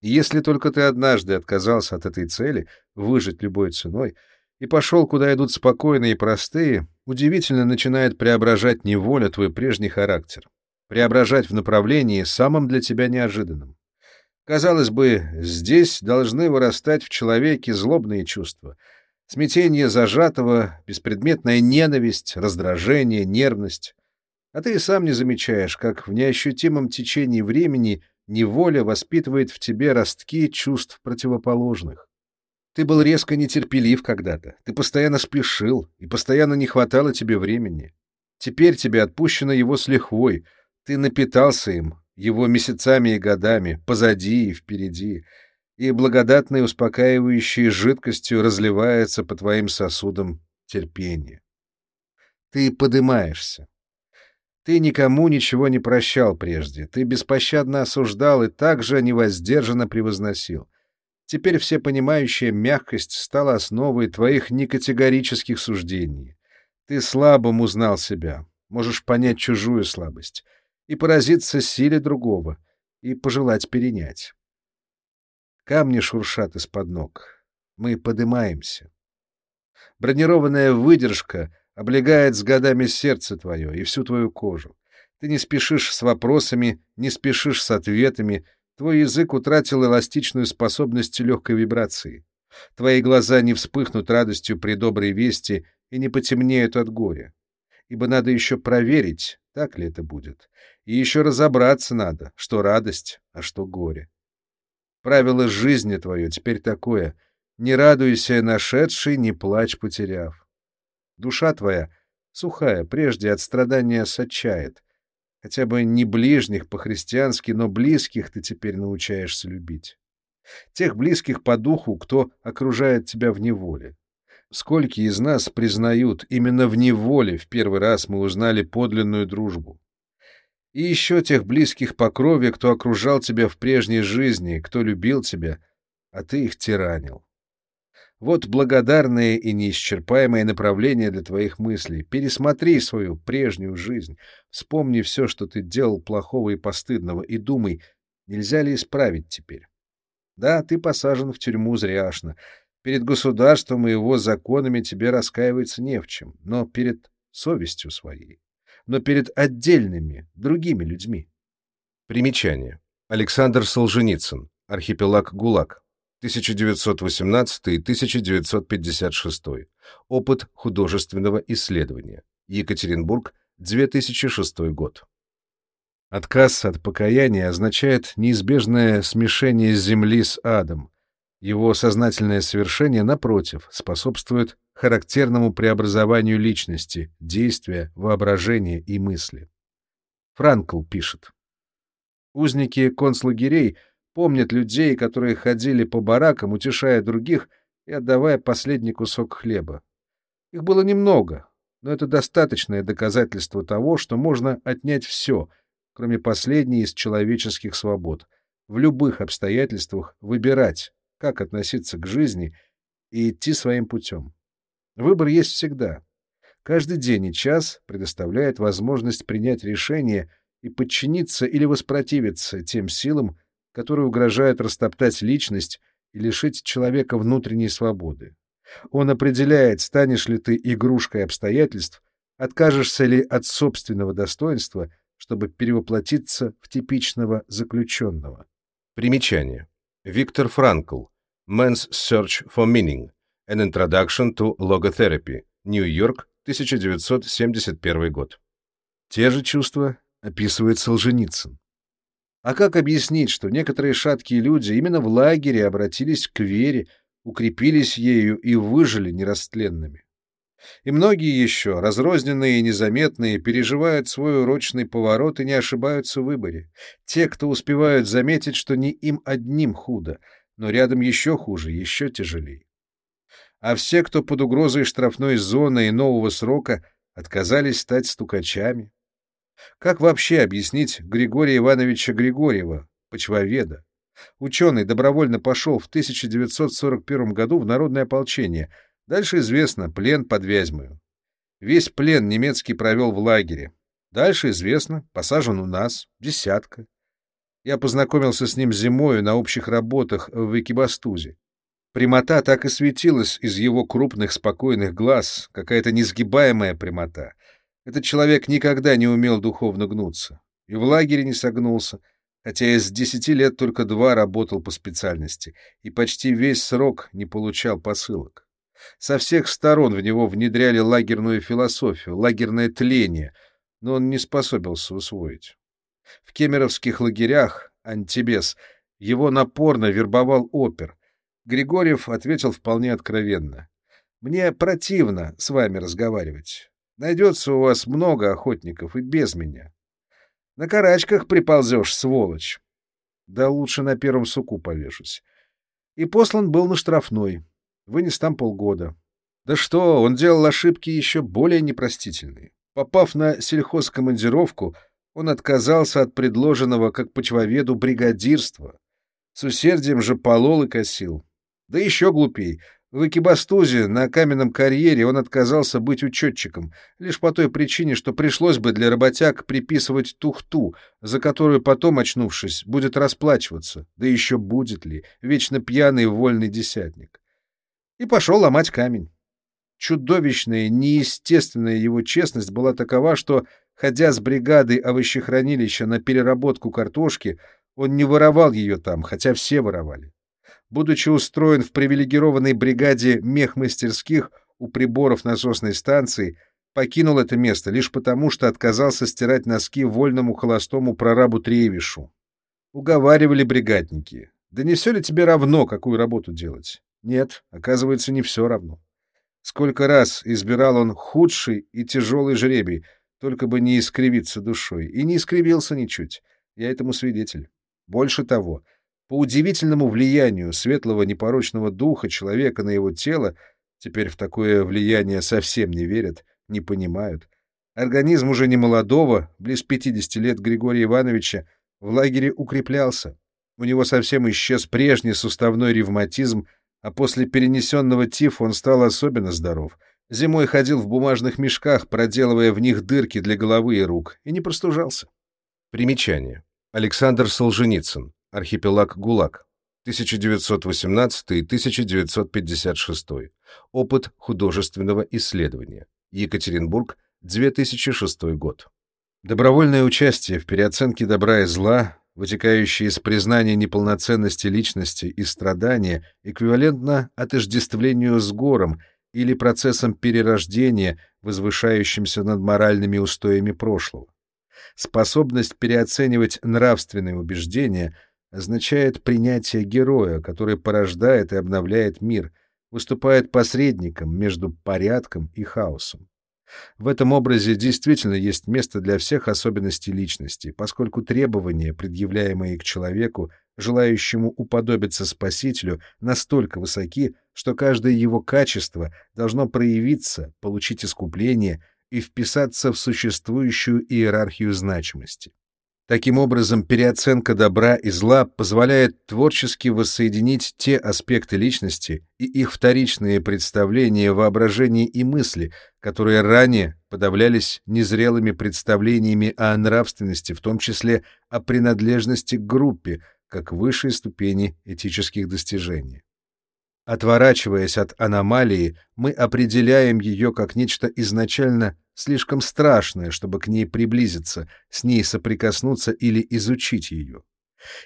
И если только ты однажды отказался от этой цели, выжить любой ценой, и пошел, куда идут спокойные и простые, удивительно начинает преображать неволя твой прежний характер, преображать в направлении самым для тебя неожиданным. Казалось бы, здесь должны вырастать в человеке злобные чувства, смятение зажатого, беспредметная ненависть, раздражение, нервность. А ты и сам не замечаешь, как в неощутимом течении времени неволя воспитывает в тебе ростки чувств противоположных. Ты был резко нетерпелив когда-то, ты постоянно спешил, и постоянно не хватало тебе времени. Теперь тебе отпущено его с лихвой — ты напитался им, его месяцами и годами, позади и впереди, и благодатной успокаивающей жидкостью разливается по твоим сосудам терпение. Ты подымаешься. Ты никому ничего не прощал прежде, ты беспощадно осуждал и также невоздержанно превозносил. Теперь всепонимающая мягкость стала основой твоих некатегорических суждений. Ты слабым узнал себя, можешь понять чужую слабость — и поразиться силе другого, и пожелать перенять. Камни шуршат из-под ног. Мы подымаемся. Бронированная выдержка облегает с годами сердце твое и всю твою кожу. Ты не спешишь с вопросами, не спешишь с ответами, твой язык утратил эластичную способность легкой вибрации. Твои глаза не вспыхнут радостью при доброй вести и не потемнеют от горя. Ибо надо еще проверить, так ли это будет, и еще разобраться надо, что радость, а что горе. Правило жизни твое теперь такое — не радуйся нашедший, не плачь, потеряв. Душа твоя, сухая, прежде от страдания сочает. Хотя бы не ближних по-христиански, но близких ты теперь научаешься любить. Тех близких по духу, кто окружает тебя в неволе. Сколько из нас признают, именно в неволе в первый раз мы узнали подлинную дружбу. И еще тех близких по крови, кто окружал тебя в прежней жизни, кто любил тебя, а ты их тиранил. Вот благодарное и неисчерпаемое направление для твоих мыслей. Пересмотри свою прежнюю жизнь, вспомни все, что ты делал плохого и постыдного, и думай, нельзя ли исправить теперь. Да, ты посажен в тюрьму зряшно, Перед государством и его законами тебе раскаиваться не в чем, но перед совестью своей, но перед отдельными, другими людьми. Примечание. Александр Солженицын. Архипелаг ГУЛАГ. 1918-1956. Опыт художественного исследования. Екатеринбург, 2006 год. Отказ от покаяния означает неизбежное смешение земли с адом, его сознательное совершение, напротив, способствует характерному преобразованию личности, действия, воображения и мысли. Франкл пишет. Узники концлагерей помнят людей, которые ходили по баракам, утешая других и отдавая последний кусок хлеба. Их было немного, но это достаточное доказательство того, что можно отнять все, кроме последней из человеческих свобод, в любых обстоятельствах выбирать, как относиться к жизни и идти своим путем. Выбор есть всегда. Каждый день и час предоставляет возможность принять решение и подчиниться или воспротивиться тем силам, которые угрожают растоптать личность и лишить человека внутренней свободы. Он определяет, станешь ли ты игрушкой обстоятельств, откажешься ли от собственного достоинства, чтобы перевоплотиться в типичного заключенного. Примечание. Виктор Франкл. Man's Search for Meaning. An Introduction to Logotherapy. Нью-Йорк, 1971 год. Те же чувства описывает Солженицын. А как объяснить, что некоторые шаткие люди именно в лагере обратились к вере, укрепились ею и выжили нерастленными? И многие еще, разрозненные и незаметные, переживают свой урочный поворот и не ошибаются в выборе. Те, кто успевают заметить, что не им одним худо, но рядом еще хуже, еще тяжелее. А все, кто под угрозой штрафной зоны и нового срока, отказались стать стукачами. Как вообще объяснить Григория Ивановича Григорьева, почвоведа? Ученый добровольно пошел в 1941 году в народное ополчение. Дальше известно, плен под Вязьмою. Весь плен немецкий провел в лагере. Дальше известно, посажен у нас, десятка. Я познакомился с ним зимою на общих работах в Экибастузе. Прямота так и светилась из его крупных спокойных глаз, какая-то несгибаемая прямота. Этот человек никогда не умел духовно гнуться. И в лагере не согнулся, хотя из десяти лет только два работал по специальности, и почти весь срок не получал посылок. Со всех сторон в него внедряли лагерную философию, лагерное тление, но он не способился усвоить. В кемеровских лагерях Антибес его напорно вербовал опер. Григорьев ответил вполне откровенно. «Мне противно с вами разговаривать. Найдется у вас много охотников и без меня. На карачках приползешь, сволочь. Да лучше на первом суку повешусь. И послан был на штрафной. Вынес там полгода. Да что, он делал ошибки еще более непростительные. Попав на сельхозкомандировку, он отказался от предложенного как почвоведу бригадирства. С усердием же полол и косил. Да еще глупей. В Экибастузе на каменном карьере он отказался быть учетчиком, лишь по той причине, что пришлось бы для работяг приписывать тухту, за которую потом, очнувшись, будет расплачиваться. Да еще будет ли, вечно пьяный вольный десятник. И пошел ломать камень. Чудовищная, неестественная его честность была такова, что Ходя с бригадой овощехранилища на переработку картошки, он не воровал ее там, хотя все воровали. Будучи устроен в привилегированной бригаде мехмастерских у приборов насосной станции, покинул это место лишь потому, что отказался стирать носки вольному холостому прорабу Тревишу. Уговаривали бригадники. Да не все ли тебе равно, какую работу делать? Нет, оказывается, не все равно. Сколько раз избирал он худший и тяжелый жребий — только бы не искривиться душой. И не искривился ничуть. Я этому свидетель. Больше того, по удивительному влиянию светлого непорочного духа человека на его тело, теперь в такое влияние совсем не верят, не понимают. Организм уже не молодого, близ 50 лет Григория Ивановича, в лагере укреплялся. У него совсем исчез прежний суставной ревматизм, а после перенесенного тифа он стал особенно здоров. Зимой ходил в бумажных мешках, проделывая в них дырки для головы и рук, и не простужался. Примечание. Александр Солженицын. Архипелаг ГУЛАГ. 1918-1956. Опыт художественного исследования. Екатеринбург, 2006 год. Добровольное участие в переоценке добра и зла вытекающие из признания неполноценности личности и страдания, эквивалентно отождествлению с гором или процессом перерождения, возвышающимся над моральными устоями прошлого. Способность переоценивать нравственные убеждения означает принятие героя, который порождает и обновляет мир, выступает посредником между порядком и хаосом. В этом образе действительно есть место для всех особенностей личности, поскольку требования, предъявляемые к человеку, желающему уподобиться Спасителю, настолько высоки, что каждое его качество должно проявиться, получить искупление и вписаться в существующую иерархию значимости. Таким образом, переоценка добра и зла позволяет творчески воссоединить те аспекты личности и их вторичные представления, воображения и мысли, которые ранее подавлялись незрелыми представлениями о нравственности, в том числе о принадлежности к группе, как высшей ступени этических достижений. Отворачиваясь от аномалии, мы определяем ее как нечто изначально слишком страшное, чтобы к ней приблизиться, с ней соприкоснуться или изучить ее.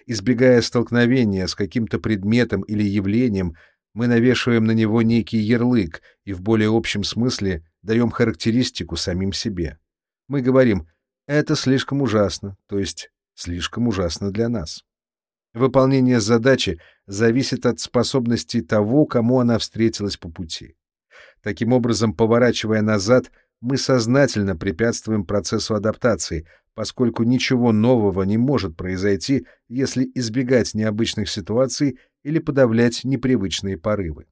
Избегая столкновения с каким-то предметом или явлением, мы навешиваем на него некий ярлык и в более общем смысле даем характеристику самим себе. Мы говорим «это слишком ужасно», то есть «слишком ужасно для нас». Выполнение задачи зависит от способностей того, кому она встретилась по пути. Таким образом, поворачивая назад — мы сознательно препятствуем процессу адаптации, поскольку ничего нового не может произойти, если избегать необычных ситуаций или подавлять непривычные порывы.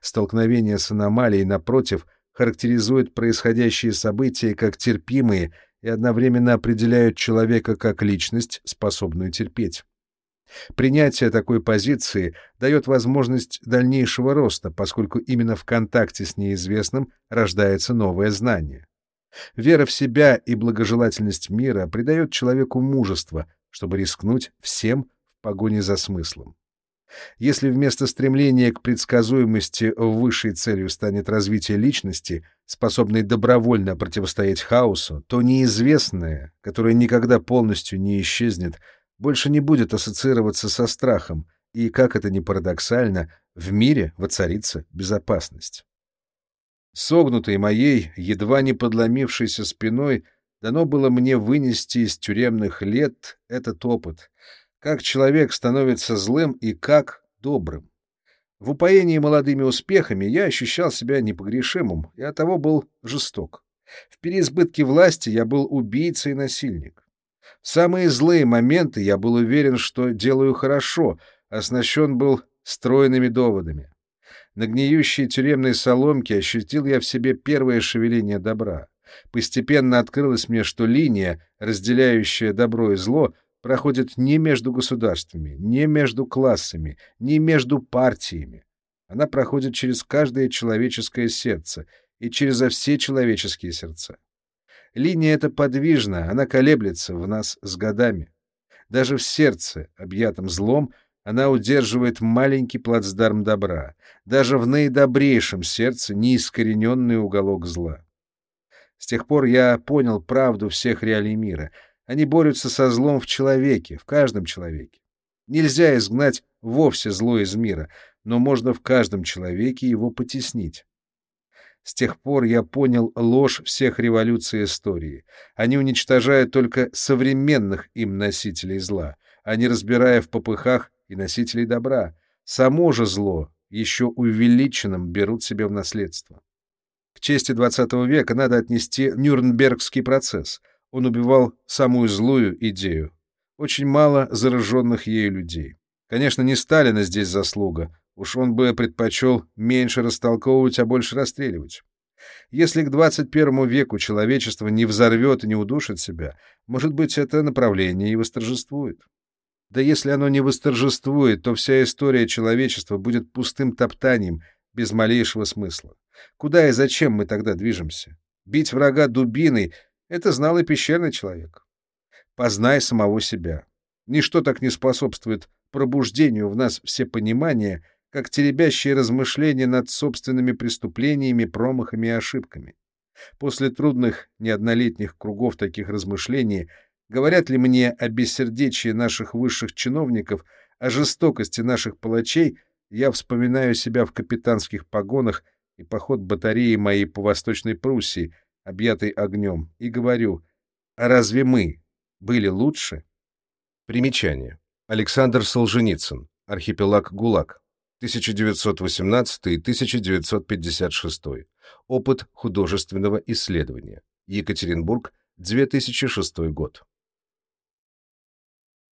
Столкновение с аномалией, напротив, характеризует происходящие события как терпимые и одновременно определяют человека как личность, способную терпеть. Принятие такой позиции дает возможность дальнейшего роста, поскольку именно в контакте с неизвестным рождается новое знание. Вера в себя и благожелательность мира придает человеку мужество, чтобы рискнуть всем в погоне за смыслом. Если вместо стремления к предсказуемости высшей целью станет развитие личности, способной добровольно противостоять хаосу, то неизвестное, которое никогда полностью не исчезнет, больше не будет ассоциироваться со страхом, и, как это ни парадоксально, в мире воцарится безопасность. Согнутой моей, едва не подломившейся спиной, дано было мне вынести из тюремных лет этот опыт, как человек становится злым и как добрым. В упоении молодыми успехами я ощущал себя непогрешимым и оттого был жесток. В переизбытке власти я был убийцей и насильник. В самые злые моменты я был уверен, что делаю хорошо, оснащен был стройными доводами. На гниющей тюремной соломке ощутил я в себе первое шевеление добра. Постепенно открылось мне, что линия, разделяющая добро и зло, проходит не между государствами, не между классами, не между партиями. Она проходит через каждое человеческое сердце и через все человеческие сердца. Линия эта подвижна, она колеблется в нас с годами. Даже в сердце, объятом злом, она удерживает маленький плацдарм добра, даже в наидобрейшем сердце неискорененный уголок зла. С тех пор я понял правду всех реалий мира. Они борются со злом в человеке, в каждом человеке. Нельзя изгнать вовсе зло из мира, но можно в каждом человеке его потеснить. С тех пор я понял ложь всех революций истории. Они уничтожают только современных им носителей зла, а не разбирая в попыхах и носителей добра. Само же зло, еще увеличенным, берут себе в наследство. К чести XX века надо отнести Нюрнбергский процесс. Он убивал самую злую идею. Очень мало зараженных ею людей. Конечно, не Сталина здесь заслуга. Уж он бы предпочел меньше растолковывать, а больше расстреливать. Если к 21 веку человечество не взорвет и не удушит себя, может быть, это направление и восторжествует. Да если оно не восторжествует, то вся история человечества будет пустым топтанием, без малейшего смысла. Куда и зачем мы тогда движемся? Бить врага дубиной — это знал и пещерный человек. Познай самого себя. Ничто так не способствует пробуждению в нас всепонимания, как теребящие размышления над собственными преступлениями, промахами и ошибками. После трудных неоднолетних кругов таких размышлений говорят ли мне о бессердечии наших высших чиновников, о жестокости наших палачей, я вспоминаю себя в капитанских погонах и поход батареи моей по Восточной Пруссии, объятой огнем, и говорю, а разве мы были лучше? Примечание. Александр Солженицын. Архипелаг ГУЛАГ. 1918-1956. Опыт художественного исследования. Екатеринбург, 2006 год.